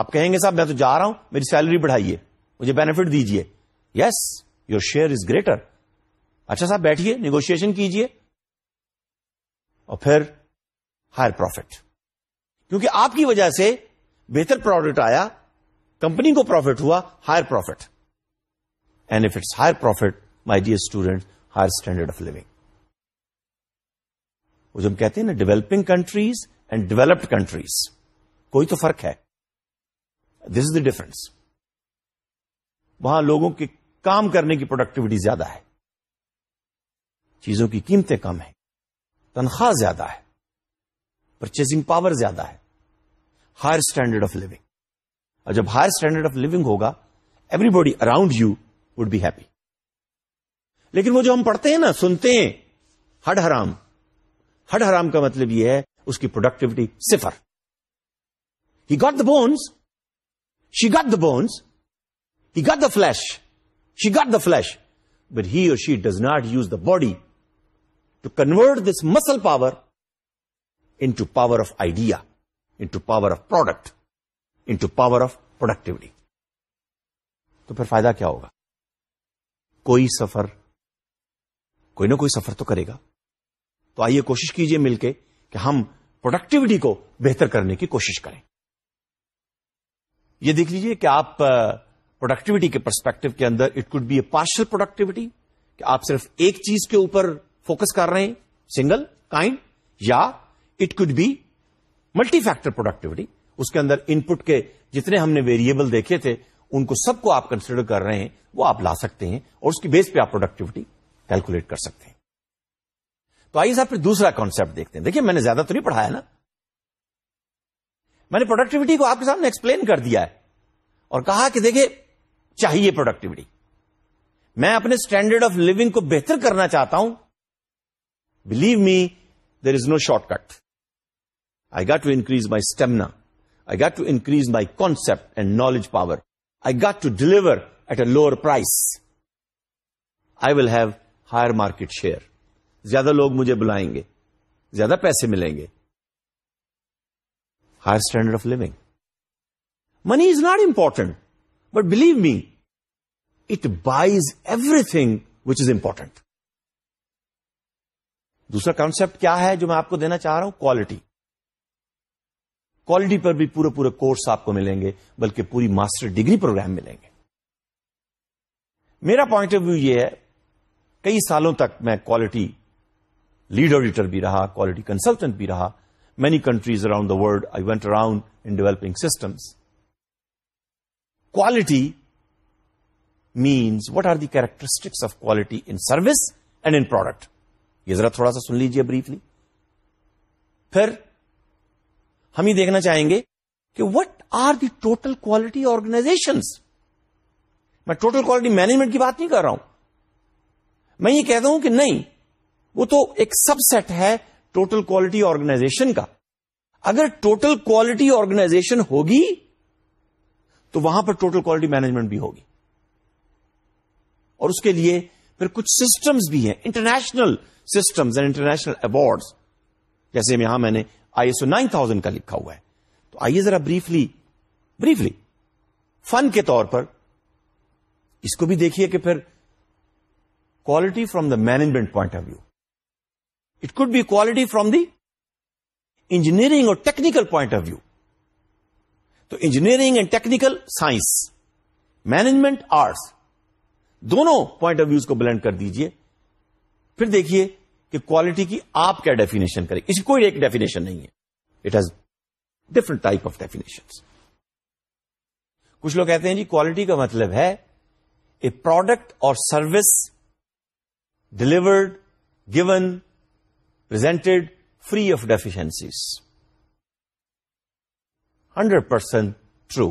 آپ کہیں گے صاحب میں تو جا رہا ہوں میری سیلری بڑھائیے مجھے بینیفٹ دیجیے yes your share is greater اچھا صاحب بیٹھیے نیگوشیشن کیجیے اور پھر ہائر پروفٹ کیونکہ آپ کی وجہ سے بہتر پروڈکٹ آیا کمپنی کو پروفٹ ہوا higher profit and if it's higher profit my dear student higher standard of living وہ جو ہم کہتے ہیں نا developing countries and developed countries کوئی تو فرق ہے دس از دا ڈفرنس وہاں لوگوں کے کام کرنے کی پروڈکٹیوٹی زیادہ ہے چیزوں کی قیمتیں کم ہیں تنخواہ زیادہ ہے پرچیزنگ پاور زیادہ ہے ہائر اسٹینڈرڈ آف لونگ اور جب ہائر اسٹینڈرڈ آف لونگ ہوگا everybody around you would be happy لیکن وہ جو ہم پڑھتے ہیں نا سنتے ہیں ہڈ حرام ہڈ حرام کا مطلب یہ ہے اس کی پروڈکٹیوٹی صفر ہی got the bonus she got the bones he got the flesh she got the flesh but he or she does not use the body to convert this muscle power into power of idea into power of product into power of productivity تو پھر فائدہ کیا ہوگا کوئی سفر کوئی نہ کوئی سفر تو کرے گا تو آئیے کوشش کیجئے مل کے کہ ہم پروڈکٹیوٹی کو بہتر کرنے کی کوشش کریں یہ دیکھ لیجئے کہ آپ پروڈکٹیوٹی کے پرسپیکٹو کے اندر it could be a partial productivity کہ آپ صرف ایک چیز کے اوپر فوکس کر رہے ہیں سنگل کائنڈ یا it could be multi factor productivity اس کے اندر ان پٹ کے جتنے ہم نے ویریبل دیکھے تھے ان کو سب کو آپ کنسیڈر کر رہے ہیں وہ آپ لا سکتے ہیں اور اس کی بیس پہ آپ پروڈکٹیوٹی کیلکولیٹ کر سکتے ہیں تو آئیے صاحب پھر دوسرا کانسیپٹ دیکھتے ہیں دیکھیے میں نے زیادہ تو نہیں پڑھایا نا میں نے پروڈکٹیوٹی کو آپ کے سامنے ایکسپلین کر دیا ہے اور کہا کہ دیکھیں چاہیے پروڈکٹیوٹی میں اپنے اسٹینڈرڈ آف لوگ کو بہتر کرنا چاہتا ہوں believe me there is no shortcut I got to increase my stamina I got to increase my concept and knowledge power I got to deliver at a lower price I will have higher market share زیادہ لوگ مجھے بلائیں گے زیادہ پیسے ملیں گے higher standard of living money is not important but believe me it buys everything which is important دوسرا کانسپٹ کیا ہے جو میں آپ کو دینا چاہ رہا ہوں کوالٹی کوالٹی پر بھی پورے پورے کورس آپ کو ملیں گے بلکہ پوری ماسٹر ڈگری پروگرام ملیں گے میرا پوائنٹ آف ویو یہ ہے کئی سالوں تک میں کوالٹی لیڈ آڈیٹر بھی رہا کوالٹی کنسلٹنٹ بھی رہا many countries around the world I went around in developing systems quality means what are the characteristics of quality in service and in product یہ ذرا تھوڑا سا سن لیجیے بریفلی پھر ہم یہ دیکھنا چاہیں گے کہ what are the total quality organisations میں ٹوٹل کوالٹی مینجمنٹ کی بات نہیں کر رہا ہوں میں یہ کہتا ہوں کہ نہیں وہ تو ایک سب سیٹ ہے ٹوٹل کوالٹی آرگنائزیشن کا اگر ٹوٹل کوالٹی آرگنائزیشن ہوگی تو وہاں پر ٹوٹل کوالٹی مینجمنٹ بھی ہوگی اور اس کے لیے پھر کچھ سسٹمز بھی ہیں international systems and international awards جیسے یہاں میں نے I S O nine thousand کا لکھا ہوا ہے تو آئیے ذرا بریفلی بریفلی فن کے طور پر اس کو بھی دیکھیے کہ پھر quality from the management point of view it could be quality from the engineering اور ٹیکنیکل پوائنٹ آف ویو تو engineering and technical science management arts دونوں پوائنٹ آف ویوز کو بلینڈ کر دیجئے پھر دیکھیے کہ کوالٹی کی آپ کیا ڈیفینیشن کریں اس کی کوئی ایک ڈیفینیشن نہیں ہے it has different type of definition کچھ لوگ کہتے ہیں جی کوالٹی کا مطلب ہے اے پروڈکٹ اور service delivered given free of deficiency hundred percent true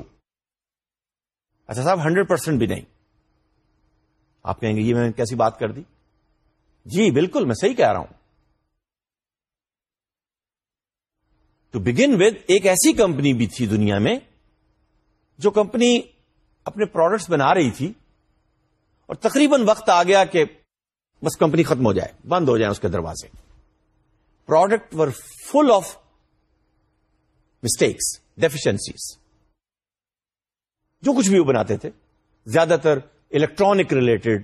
اچھا صاحب ہنڈریڈ پرسینٹ بھی نہیں آپ کہیں گے یہ میں نے کیسی بات کر دی جی بالکل میں صحیح کہہ رہا ہوں ٹو بگن ود ایک ایسی کمپنی بھی تھی دنیا میں جو کمپنی اپنے پروڈکٹس بنا رہی تھی اور تقریباً وقت آ گیا کہ بس کمپنی ختم ہو جائے بند ہو جائیں اس کے دروازے product were full of mistakes deficiencies جو کچھ بھی وہ بناتے تھے زیادہ تر electronic related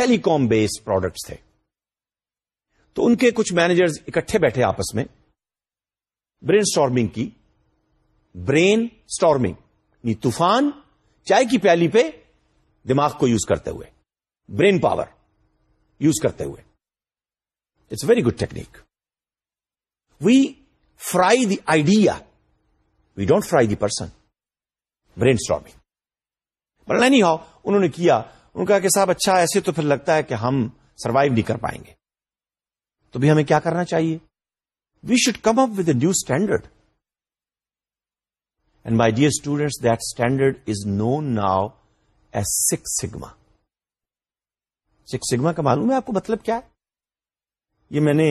telecom base products تھے تو ان کے کچھ مینیجر اکٹھے بیٹھے آپس میں برین اسٹارمنگ کی برین اسٹارمنگ یعنی طوفان چائے کی پیالی پہ دماغ کو یوز کرتے ہوئے برین پاور یوز کرتے ہوئے it's very good technique we fry the idea we don't fry the person brain but نہیں ہاؤ انہوں نے کیا ان کا کہا کہ صاحب اچھا ایسے تو پھر لگتا ہے کہ ہم سروائو نہیں کر پائیں گے تو بھی ہمیں کیا کرنا چاہیے we should come up with a new standard and my dear students that standard is know now as six sigma six sigma کا معلوم ہے آپ کو مطلب کیا ہے یہ میں نے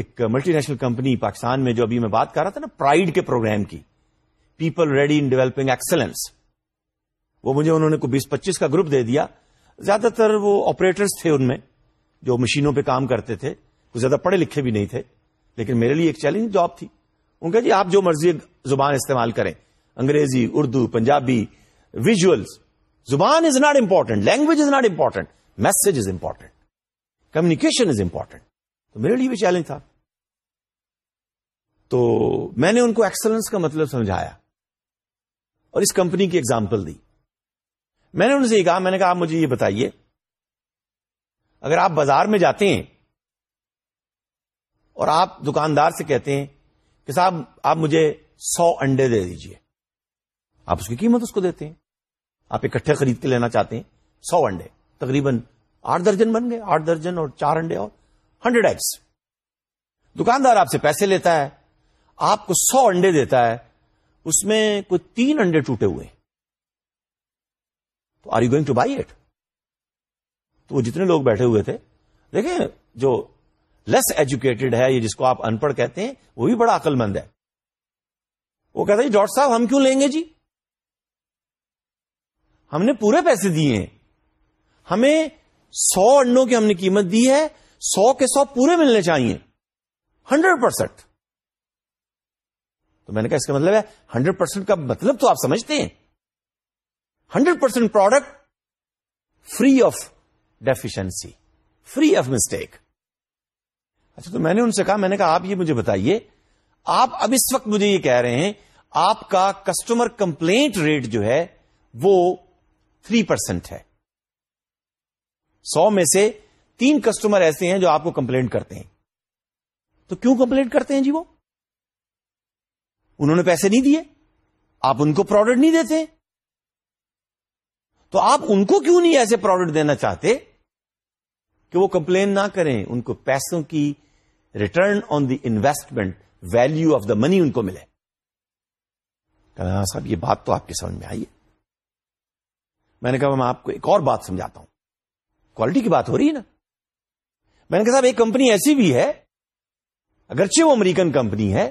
ایک ملٹی نیشنل کمپنی پاکستان میں جو ابھی میں بات کر رہا تھا نا پرائڈ کے پروگرام کی people ready in developing excellence وہ مجھے انہوں نے بیس پچیس کا گروپ دے دیا زیادہ تر وہ آپریٹرس تھے ان میں جو مشینوں پہ کام کرتے تھے کچھ زیادہ پڑھے لکھے بھی نہیں تھے لیکن میرے لیے ایک چیلنج جاب تھی ان جی آپ جو مرضی زبان استعمال کریں انگریزی اردو پنجابی ویژلس زبان is not important language is not important message is important communication is important تو میرے لیے بھی چیلنج تھا تو میں نے ان کو ایکسلنس کا مطلب سمجھایا اور اس کمپنی کی ایگزامپل دی میں نے ان سے یہ کہا میں نے کہا آپ مجھے یہ بتائیے اگر آپ بازار میں جاتے ہیں اور آپ دکاندار سے کہتے ہیں کہ صاحب آپ مجھے سو انڈے دے دیجئے آپ اس کی قیمت اس کو دیتے ہیں آپ اکٹھے خرید کے لینا چاہتے ہیں سو انڈے تقریباً آٹھ درجن بن گئے آٹھ درجن اور چار انڈے اور ہنڈریڈ ایگس دکاندار آپ سے پیسے لیتا ہے آپ کو سو انڈے دیتا ہے اس میں کوئی تین انڈے ٹوٹے ہوئے تو are you going to buy it تو وہ جتنے لوگ بیٹھے ہوئے تھے دیکھیں جو لیس ایجوکیٹڈ ہے یہ جس کو آپ ان پڑھ کہتے ہیں وہ بھی بڑا عقل مند ہے وہ کہتا ہے ڈاکٹر صاحب ہم کیوں لیں گے جی ہم نے پورے پیسے دیے ہیں ہمیں سو انڈوں کی ہم نے قیمت دی ہے سو کے سو پورے ملنے چاہیے ہنڈریڈ پرسینٹ تو میں نے کہا اس کا مطلب ہے ہنڈریڈ پرسینٹ کا مطلب تو آپ سمجھتے ہیں hundred percent product free of deficiency free of mistake اچھا تو میں نے ان سے کہا میں نے کہا آپ یہ مجھے بتائیے آپ اب اس وقت مجھے یہ کہہ رہے ہیں آپ کا کسٹمر کمپلینٹ ریٹ جو ہے وہ تھری پرسینٹ ہے سو میں سے تین کسٹمر ایسے ہیں جو آپ کو کمپلینٹ کرتے ہیں تو کیوں کمپلینٹ کرتے ہیں جی وہ انہوں نے پیسے نہیں دیے آپ ان کو پروڈکٹ نہیں دیتے تو آپ ان کو کیوں نہیں ایسے پروڈکٹ دینا چاہتے کہ وہ کمپلین نہ کریں ان کو پیسوں کی return on the investment value of the money ان کو ملے ہاں صاحب یہ بات تو آپ کی سمجھ میں آئی ہے میں نے کہا میں آپ کو ایک اور بات سمجھاتا ہوں کوالٹی کی بات ہو رہی ہے نا میں نے کہا صاحب ایک کمپنی ایسی بھی ہے اگرچہ وہ امریکن کمپنی ہے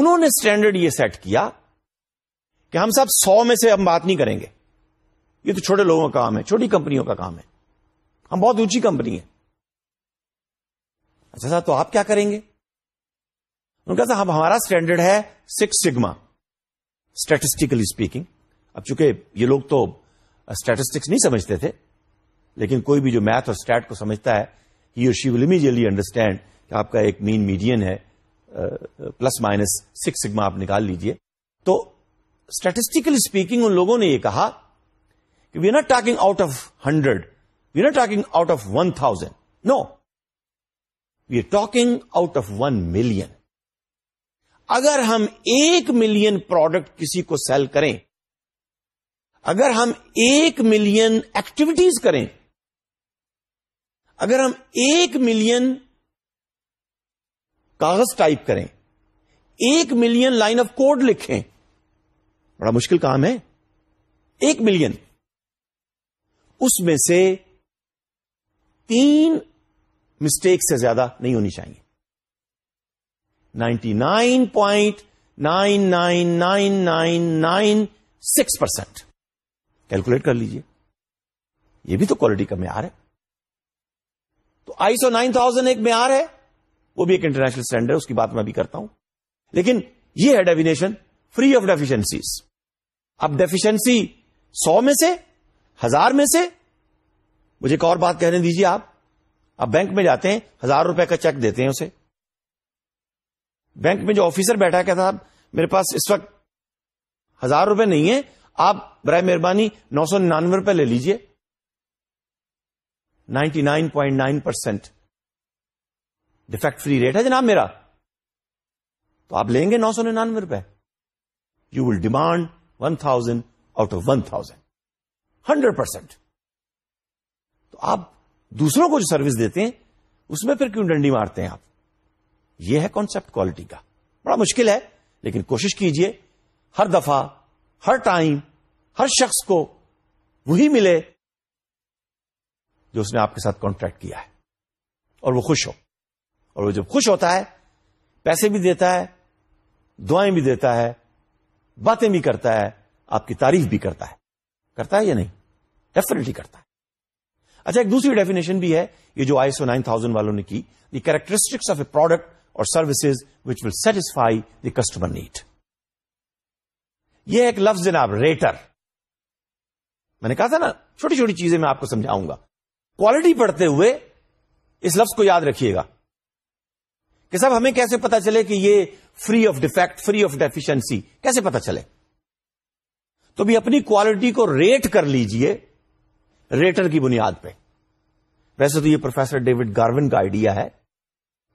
انہوں نے اسٹینڈرڈ یہ سیٹ کیا کہ ہم صاحب سو میں سے ہم بات نہیں کریں گے یہ تو چھوٹے لوگوں کا کام ہے چھوٹی کمپنیوں کا کام ہے ہم بہت اونچی کمپنی ہے اچھا صاحب تو آپ کیا کریں گے ان کا صاحب ہمارا اسٹینڈرڈ ہے سکس سگما اسٹیٹسٹیکلی اسپیکنگ اب چونکہ یہ لوگ تو اسٹیٹسٹکس نہیں سمجھتے تھے لیکن کوئی بھی جو میتھ اور اسٹیٹ کو سمجھتا ہے ہی اور شی ول امیجیٹلی انڈرسٹینڈ کہ آپ کا ایک مین میڈین ہے پلس مائنس سکس سگما آپ نکال لیجئے تو اسٹیٹسٹیکلی اسپیکنگ ان لوگوں نے یہ کہا کہ we are not talking out of hundred we not talking out of one thousand no we are talking out of one million اگر ہم ایک ملین پروڈکٹ کسی کو سیل کریں اگر ہم ایک ملین ایکٹیویٹیز کریں اگر ہم ایک ملین کاغذ ٹائپ کریں ایک ملین لائن آف کوڈ لکھیں بڑا مشکل کام ہے ایک ملین اس میں سے تین مسٹیک سے زیادہ نہیں ہونی چاہیے ninety nine point nine nine nine nine nine six percent calculate کر لیجئے یہ بھی تو کوالٹی کا معیار ہے تو آئی سو نائن تھاؤزینڈ ایک معیار ہے وہ بھی ایک انٹرنیشنل اسٹینڈرڈ اس کی بات میں بھی کرتا ہوں لیکن یہ ہے ڈیفینیشن فری آف ڈیفیشنسیز اب ڈیفیشنسی سو میں سے ہزار میں سے مجھے ایک اور بات کہنے دیجیے آپ اب بینک میں جاتے ہیں ہزار روپے کا چیک دیتے ہیں اسے بینک میں جو آفیسر بیٹھا کہ صاحب میرے پاس اس وقت ہزار روپے نہیں ہے آپ برائے مہربانی نو سو ننانوے روپے لے لیجیے ninety nine point nine percent defect free rate ہے جناب میرا تو آپ لیں گے نو سو ننانوے روپے you will demand one thousand out of one thousand hundred percent تو آپ دوسروں کو جو سروس دیتے ہیں اس میں پھر کیوں ڈنڈی مارتے ہیں آپ یہ ہے کانسیپٹ کوالٹی کا بڑا مشکل ہے لیکن کوشش کیجئے ہر دفعہ ہر ٹائم ہر شخص کو وہی ملے جو اس نے آپ کے ساتھ کانٹیکٹ کیا ہے اور وہ خوش ہو اور وہ جب خوش ہوتا ہے پیسے بھی دیتا ہے دعائیں بھی دیتا ہے باتیں بھی کرتا ہے آپ کی تعریف بھی کرتا ہے کرتا ہے یا نہیں ڈیفینیٹلی کرتا ہے اچھا ایک دوسری ڈیفینیشن بھی ہے یہ جو آئی سو نائن تھاؤزینڈ والوں نے کی the characteristics of a product اور services which will satisfy the customer need یہ ایک لفظ جناب ریٹر میں نے کہا تھا نا چھوٹی چھوٹی چیزیں میں آپ کو سمجھاؤں گا کوالٹی پڑھتے ہوئے اس لفظ کو یاد رکھیے گا کہ صاحب ہمیں کیسے پتا چلے کہ یہ free of defect free of deficiency کیسے پتا چلے تو بھی اپنی کوالٹی کو ریٹ کر لیجئے ریٹر کی بنیاد پہ ویسے تو یہ پروفیسر ڈیوڈ گاروین کا آئیڈیا ہے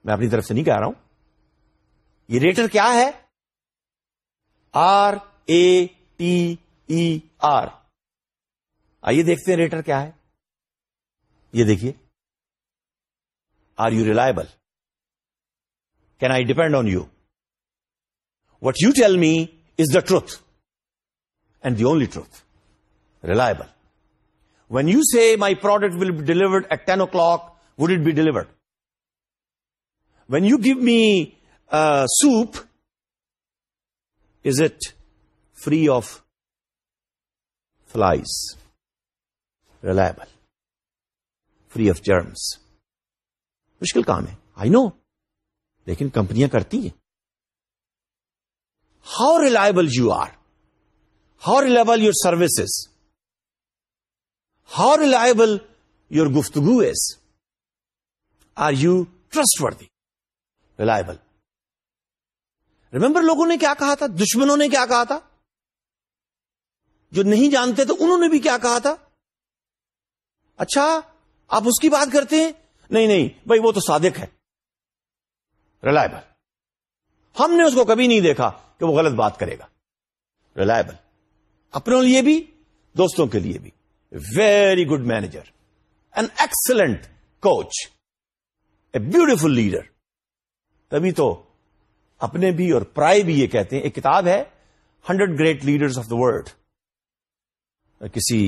میں اپنی طرف سے نہیں کہہ رہا ہوں یہ ریٹر کیا ہے R A T E R آئیے دیکھتے ہیں ریٹر کیا ہے یہ دیکھیے are you reliable can I depend on you what you tell me is the truth and the only truth reliable when you see my product will be delivered at ten o'clock would it be delivered when you give me soup is it free of flies reliable free of germs مشکل کام ہے آئی نو لیکن کمپنیاں کرتی ہیں how reliable you are how reliable your services how reliable your گفتگو is are you trustworthy reliable remember لوگوں نے کیا کہا تھا دشمنوں نے کیا کہا تھا جو نہیں جانتے تو انہوں نے بھی کیا کہا تھا اچھا آپ اس کی بات کرتے ہیں نہیں نہیں بھائی وہ تو صادق ہے ریلائبل ہم نے اس کو کبھی نہیں دیکھا کہ وہ غلط بات کرے گا ریلائبل اپنوں لیے بھی دوستوں کے لیے بھی very good manager an excellent coach a beautiful leader تبھی تو اپنے بھی اور پرائے بھی یہ کہتے ہیں ایک کتاب ہے hundred great leaders of the world کسی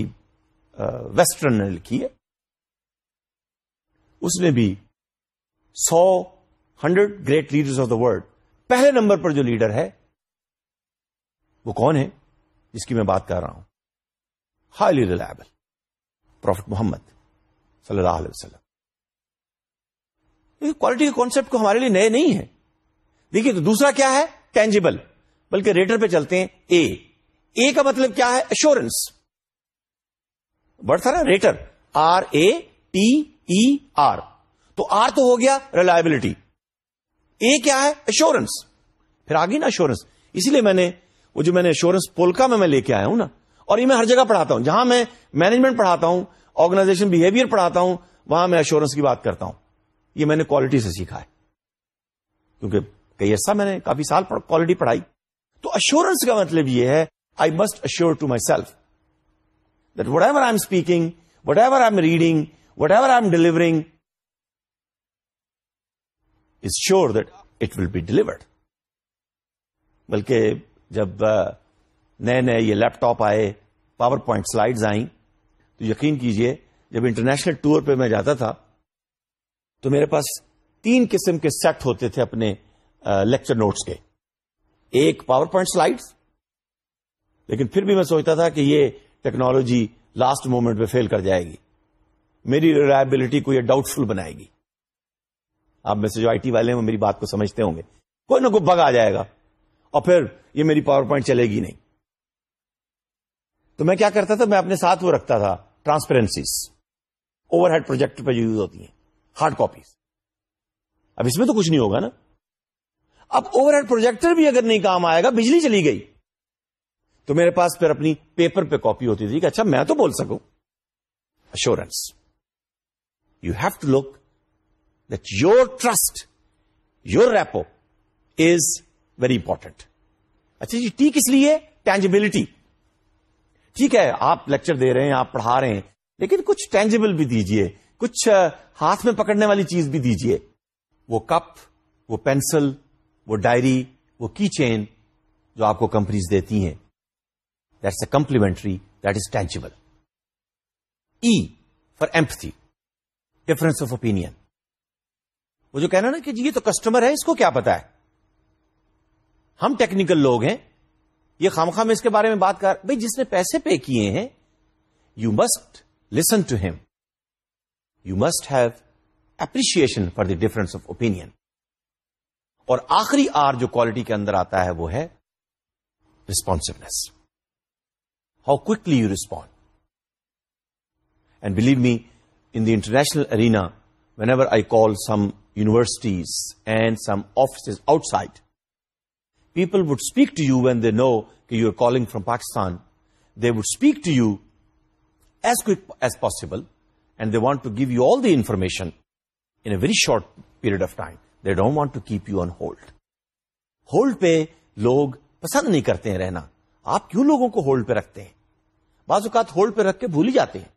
ویسٹرن نے لکھی ہے اس میں بھی so hundred great leader of the world پہلے نمبر پر جو لیڈر ہے وہ کون ہے جس کی میں بات کر رہا ہوں ہائیلی ریلائبل پروفٹ محمد صلی اللہ علیہ وسلم کوالٹی کے کانسپٹ کو ہمارے لیے نئے نہیں ہے دیکھیے تو دوسرا کیا ہے ٹینجیبل بلکہ ریٹر پہ چلتے ہیں اے اے کا مطلب کیا ہے ایشورینس بڑھتا نا rater R A T E e, R تو آر تو ہو گیا ریلائبلٹی اے کیا ہے ایشورینس پھر آگے نا ایشورنس اسی لیے میں نے وہ جو میں نے ایشورینس پولکا میں میں لے کے آیا ہوں نا اور یہ میں ہر جگہ پڑھاتا ہوں جہاں میں مینجمنٹ پڑھاتا ہوں آرگنائزیشن بہیویئر پڑھاتا ہوں وہاں میں ایشورنس کی بات کرتا ہوں یہ میں نے کوالٹی سے سیکھا ہے کیونکہ کئی عرصہ میں نے کافی سال کوالٹی پڑھائی تو ایشورنس کا مطلب یہ ہے I must assure to myself that whatever I am speaking whatever I am reading whatever I am delivering is sure that it will be delivered بلکہ جب نئے نئے یہ لیپ ٹاپ آئے پاور پوائنٹ سلائڈز آئیں تو یقین کیجئے جب انٹرنیشنل ٹور پہ میں جاتا تھا تو میرے پاس تین قسم کے سیٹ ہوتے تھے اپنے لیکچر نوٹس کے ایک پاور پوائنٹ سلائڈ لیکن پھر بھی میں سوچتا تھا کہ یہ ٹیکنالوجی لاسٹ مومنٹ پہ فیل کر جائے گی میری ریلائبلٹی کو یہ ڈاؤٹ فل بنائے گی آپ میں سے جو آئی ٹی والے ہیں میری بات کو سمجھتے ہوں گے کوئی نہ کوئی بگ آ جائے گا اور پھر یہ میری پاور پوائنٹ چلے گی نہیں تو میں کیا کرتا تھا میں اپنے ساتھ وہ رکھتا تھا ٹرانسپیرنسیز اوور ہیڈ پروجیکٹ پہ جو یوز ہوتی ہیں ہارڈ کاپیز اب اس میں تو کچھ نہیں ہوگا نا اب اوور ہیڈ پروجیکٹر بھی اگر نہیں کام آئے گا بجلی چلی گئی تو میرے پاس پھر اپنی پیپر پہ کاپی ہوتی تھی کہ اچھا میں تو بول سکوں assurance you have to look door trust your rapport is very important اچھا جی ٹھیک اس لیے ٹینجبلٹی ٹھیک ہے آپ لیکچر دے رہے ہیں آپ پڑھا رہے ہیں لیکن کچھ ٹینجبل بھی دیجئے کچھ ہاتھ میں پکڑنے والی چیز بھی دیجئے وہ کپ وہ پینسل وہ ڈائری وہ کی چین جو آپ کو کمپنیز دیتی ہیں that's a complimentary that is tangible E for empathy difference of opinion وہ جو کہنا نا کہ جی یہ تو کسٹمر ہے اس کو کیا پتا ہے ہم ٹیکنیکل لوگ ہیں یہ خام خام اس کے بارے میں بات کر بھائی جس نے پیسے پے کیے ہیں یو مسٹ لسن ٹو ہم you must have appreciation for the difference of opinion اور آخری آر جو کوالٹی کے اندر آتا ہے وہ ہے responsiveness how quickly you respond and believe me the international arena whenever I call some universities and some offices outside people would speak to you when they know کہ you are calling from Pakistan they would speak to you as got to give you all the information short period of time they don't want to keep you in hold hold پہ لوگ پسند نہیں کرتے ہیں رہنا آپ کیوں لوگوں کو ہولڈ پہ رکھتے ہیں بعض اوقات ہولڈ پہ رکھ کے بھول ہی جاتے ہیں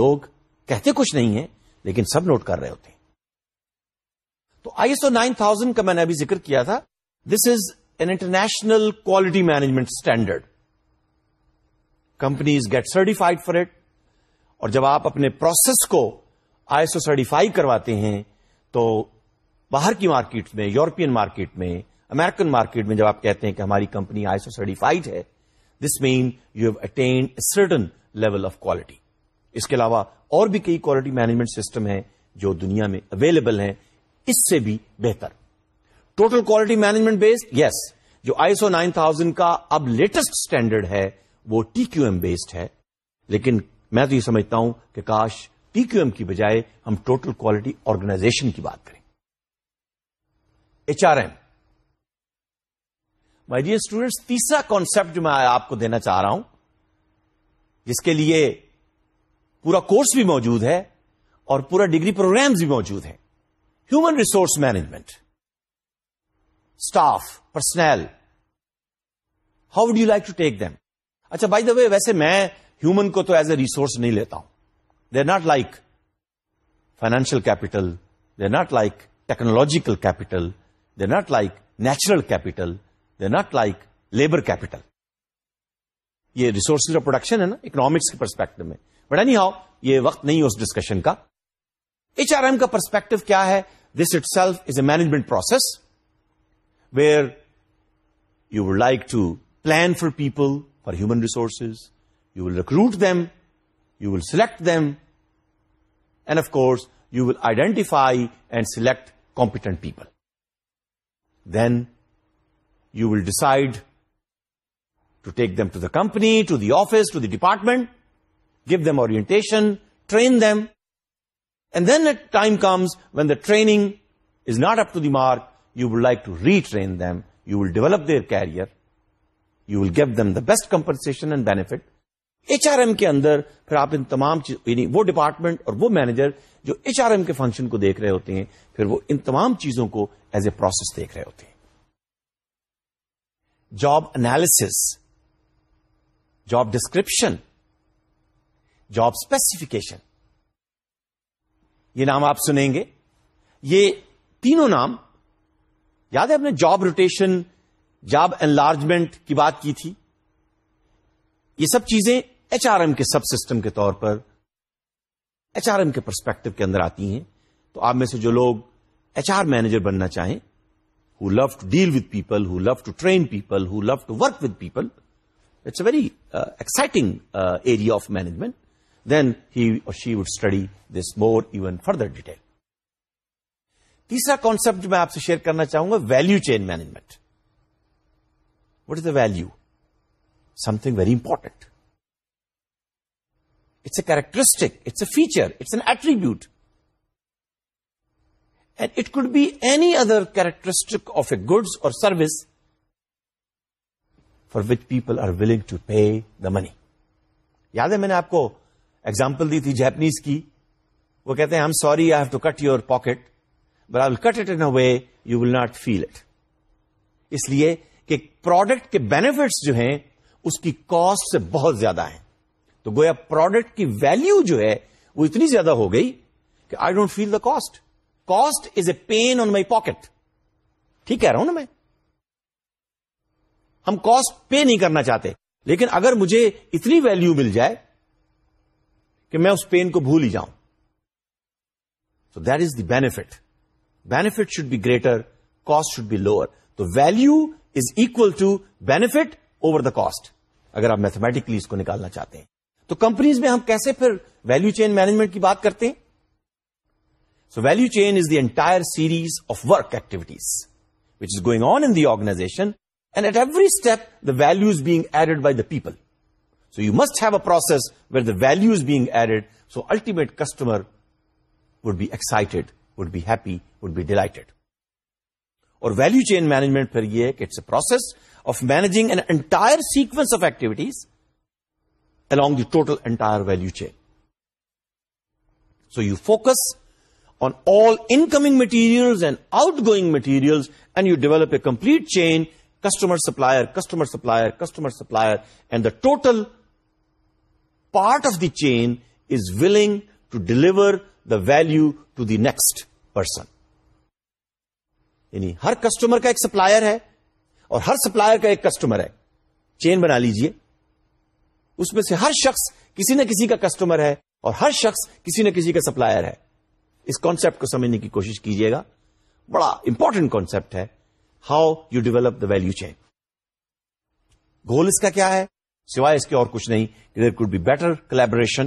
لوگ کہتے کچھ نہیں ہے لیکن سب نوٹ کر رہے ہوتے ہیں تو I S O nine thousand کا میں نے ابھی ذکر کیا تھا this is an international quality management standard companies get certified for it اور جب آپ اپنے پروسیس کو آئی ایس او سرٹیفائی کرواتے ہیں تو باہر کی مارکیٹ میں یورپین مارکیٹ میں امیرکن مارکیٹ میں جب آپ کہتے ہیں کہ ہماری کمپنی آئی سو سرٹیفائڈ ہے this mean you have attained a certain level of quality اس کے علاوہ اور بھی کئی کوالٹی مینجمنٹ سسٹم ہیں جو دنیا میں اویلیبل ہیں اس سے بھی بہتر total quality management based yes جو آئی سو نائن تھاؤزینڈ کا اب لیٹسٹ اسٹینڈرڈ ہے وہ ٹی کیو ایم بیسڈ ہے لیکن میں تو یہ سمجھتا ہوں کہ کاش ٹی کیو ایم کی بجائے ہم ٹوٹل کوالٹی آرگنائزیشن کی بات کریں H R M my dear students تیسرا کانسپٹ میں آپ کو دینا چاہ رہا ہوں جس کے لیے پورا کورس بھی موجود ہے اور پورا ڈگری پروگرامز بھی موجود ہے human resource management staff personnel how you like to take them اچھا بھائی وے ویسے میں ہیومن کو تو ایز اے ریسورس نہیں لیتا ہوں they not like financial capital they not like technological capital they not like natural capital they not like labour capital یہ ریسورسز آف پروڈکشن ہے نا اکنامکس کے پرسپیکٹو میں بٹ اینی ہاؤ یہ وقت نہیں ہے اس ڈسکشن کا ایچ آر ایم کا پرسپیکٹو کیا ہے this itself is a management process where you would like to plan for people for human resources you will recruit them you will select them and of course you will identify and select competent people then you will decide to take them to the company to the office to the department give them orientation, train them, and then a time comes when the training is not up to the mark, you would like to retrain them, you will develop their career, you will give them the best compensation and benefit. HRM کے اندر پھر آپ ان تمام چیزوں وہ ڈپارٹمنٹ اور وہ مینیجر جو ایچ آر ایم کے فنکشن کو دیکھ رہے ہوتے ہیں پھر وہ ان تمام چیزوں کو ایز اے پروسیس دیکھ رہے ہوتے ہیں job analysis job description job specification یہ نام آپ سنیں گے یہ تینوں نام یاد ہے آپ نے جاب روٹیشن جاب انلارجمنٹ کی بات کی تھی یہ سب چیزیں ایچ آر ایم کے سب سسٹم کے طور پر ایچ آر ایم کے پرسپیکٹو کے اندر آتی ہیں تو آپ میں سے جو لوگ ایچ آر مینیجر بننا چاہیں who love to deal with people who love train people who love to work with people it's a very exciting area of management then he she would study this more even further detail تیسرا کانسپٹ میں آپ سے شیئر کرنا چاہوں گا value chain management what is the value something very important it's a characteristic it's a feature it's an attribute and it could be any other characteristic of a goods or service for which people are willing to pay the money یاد ہے میں نے آپ کو ایگزامپل دی تھی جیپنیز کی وہ کہتے ہیں sorry I have to cut your pocket but I will cut it way you will not feel it اس لیے کہ پروڈکٹ کے بینیفٹس جو ہیں اس کی کاسٹ سے بہت زیادہ ہیں تو گویا پروڈکٹ کی ویلو جو ہے وہ اتنی زیادہ ہو گئی کہ I don't feel the cost cost is a pain on my pocket ٹھیک کہہ رہا ہوں نا میں ہم کاسٹ پے نہیں کرنا چاہتے لیکن اگر مجھے اتنی ویلو مل جائے کہ میں اس پین کو بھول ہی جاؤں so that is the benefit benefit should be greater cost should be lower تو value is equal to benefit over the cost اگر آپ میتھمیٹکلی اس کو نکالنا چاہتے ہیں تو کمپنیز میں ہم کیسے پھر ویلو چین مینجمنٹ کی بات کرتے ہیں so value chain is the entire series of work activities which is going on in the organization and at every step the value is being added by the people So you must have a process where the value is being added, so ultimate customer would be excited, would be happy, would be delighted. Or value chain management per year, it's a process of managing an entire sequence of activities along the total entire value chain. So you focus on all incoming materials and outgoing materials, and you develop a complete chain customer supplier customer supplier customer supplier and the total part of the chain is willing to deliver the value to the next person یعنی ہر کسٹمر کا ایک سپلائر ہے اور ہر سپلائر کا ایک کسٹمر ہے چین بنا لیجیے اس میں سے ہر شخص کسی نہ کسی کا کسٹمر ہے اور ہر شخص کسی نہ کسی کا سپلائر ہے اس کانسپٹ کو سمجھنے کی کوشش کیجیے گا بڑا امپورٹنٹ کانسپٹ ہے how you develop the value chain goal اس کا کیا ہے سوائے اس کے اور کچھ نہیں کہ there could be better collaboration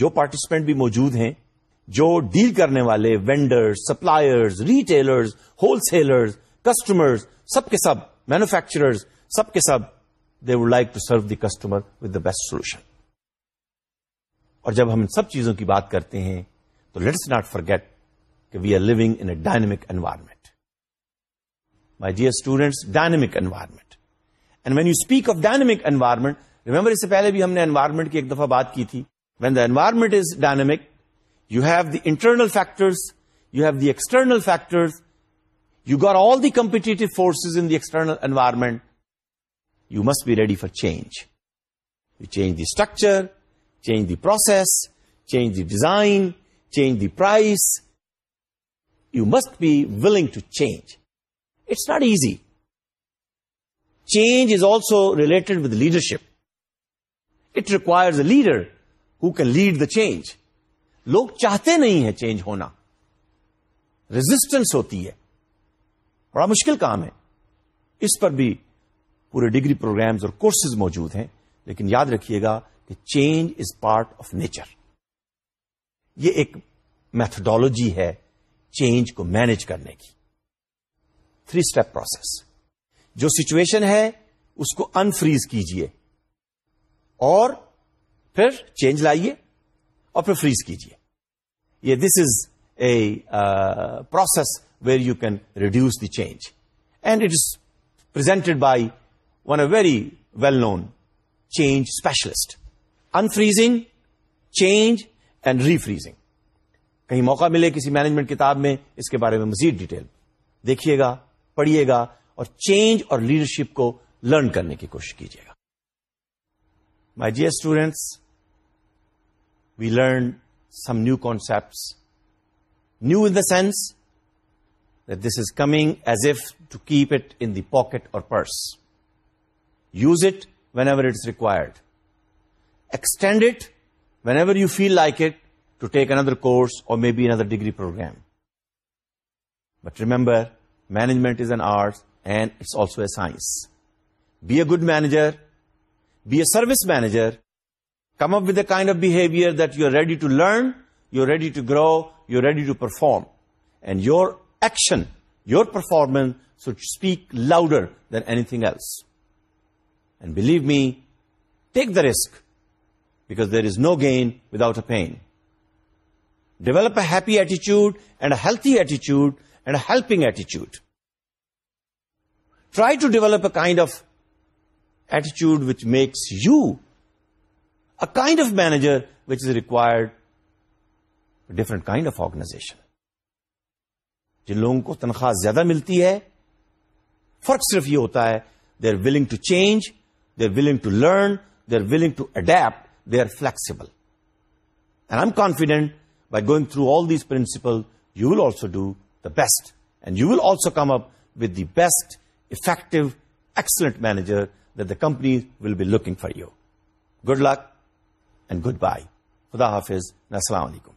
جو پارٹیسپینٹ بھی موجود ہیں جو ڈیل کرنے والے vendor supplier retailer wholesaler customer سب کے سب مینوفیکچررز سب کے سب they would like to serve the customer with the best solution اور جب ہم سب چیزوں کی بات کرتے ہیں تو لیٹس ناٹ فرگیٹ کہ وی آر لوگ in a dynamic environment dear students dynamic environment and when you speak of dynamic environment remember اس سے پہلے بھی ہم نے اینوائرمنٹ کی ایک دفعہ بات کی تھی when the environment is dynamic you have the internal factor external factor all the competitive forces you must be ready for change change the structure change the process change the design change the price you must be willing to change it's not easy change is also related with leadership it requires a leader who can lead the change لوگ چاہتے نہیں ہیں چینج ہونا ریزسٹنس ہوتی ہے بڑا مشکل کام ہے اس پر بھی پورے ڈگری پروگرامز اور کورسز موجود ہیں لیکن یاد رکھیے گا کہ change is part of nature یہ ایک میتھڈالوجی ہے چینج کو مینج کرنے کی تھری اسٹیپ پروسیس جو سچویشن ہے اس کو انفریز کیجئے اور پھر چینج لائیے اور پھر فریز کیجئے یہ this is a process where you can reduce the change and it is presented by one a very well known change specialist unfreezing change and refreezing کہیں موقع ملے کسی مینجمنٹ کتاب میں اس کے بارے میں مزید ڈیٹیل دیکھیے گا پڑھیے گا اور چینج اور لیڈرشپ کو لرن کرنے کی کوشش کیجیے گا my dear students we learn some new concepts new in the sense this is coming as if to keep it in the pocket اور purse use it whenever it required extend it whenever you feel like it to take another course اور may be another degree program but remember Management is an art and it's also a science. Be a good manager, be a service manager, come up with the kind of behavior that you're ready to learn, you're ready to grow, you're ready to perform. And your action, your performance should speak louder than anything else. And believe me, take the risk, because there is no gain without a pain. Develop a happy attitude and a healthy attitude helping ایٹیچیوڈ try to develop a kind of ایٹیچیوڈ which makes you a kind of manager which is required different kind of organization جن لوگوں کو تنخواہ زیادہ ملتی ہے فرق صرف یہ ہوتا ہے they are willing to change they are willing to learn they are willing to adapt they are flexible and I am confident by going through all these principle you will also do best and you will also come up with the best effective excellent manager that the company will be looking for you good luck and goodbye خدا حافظ السلام علیکم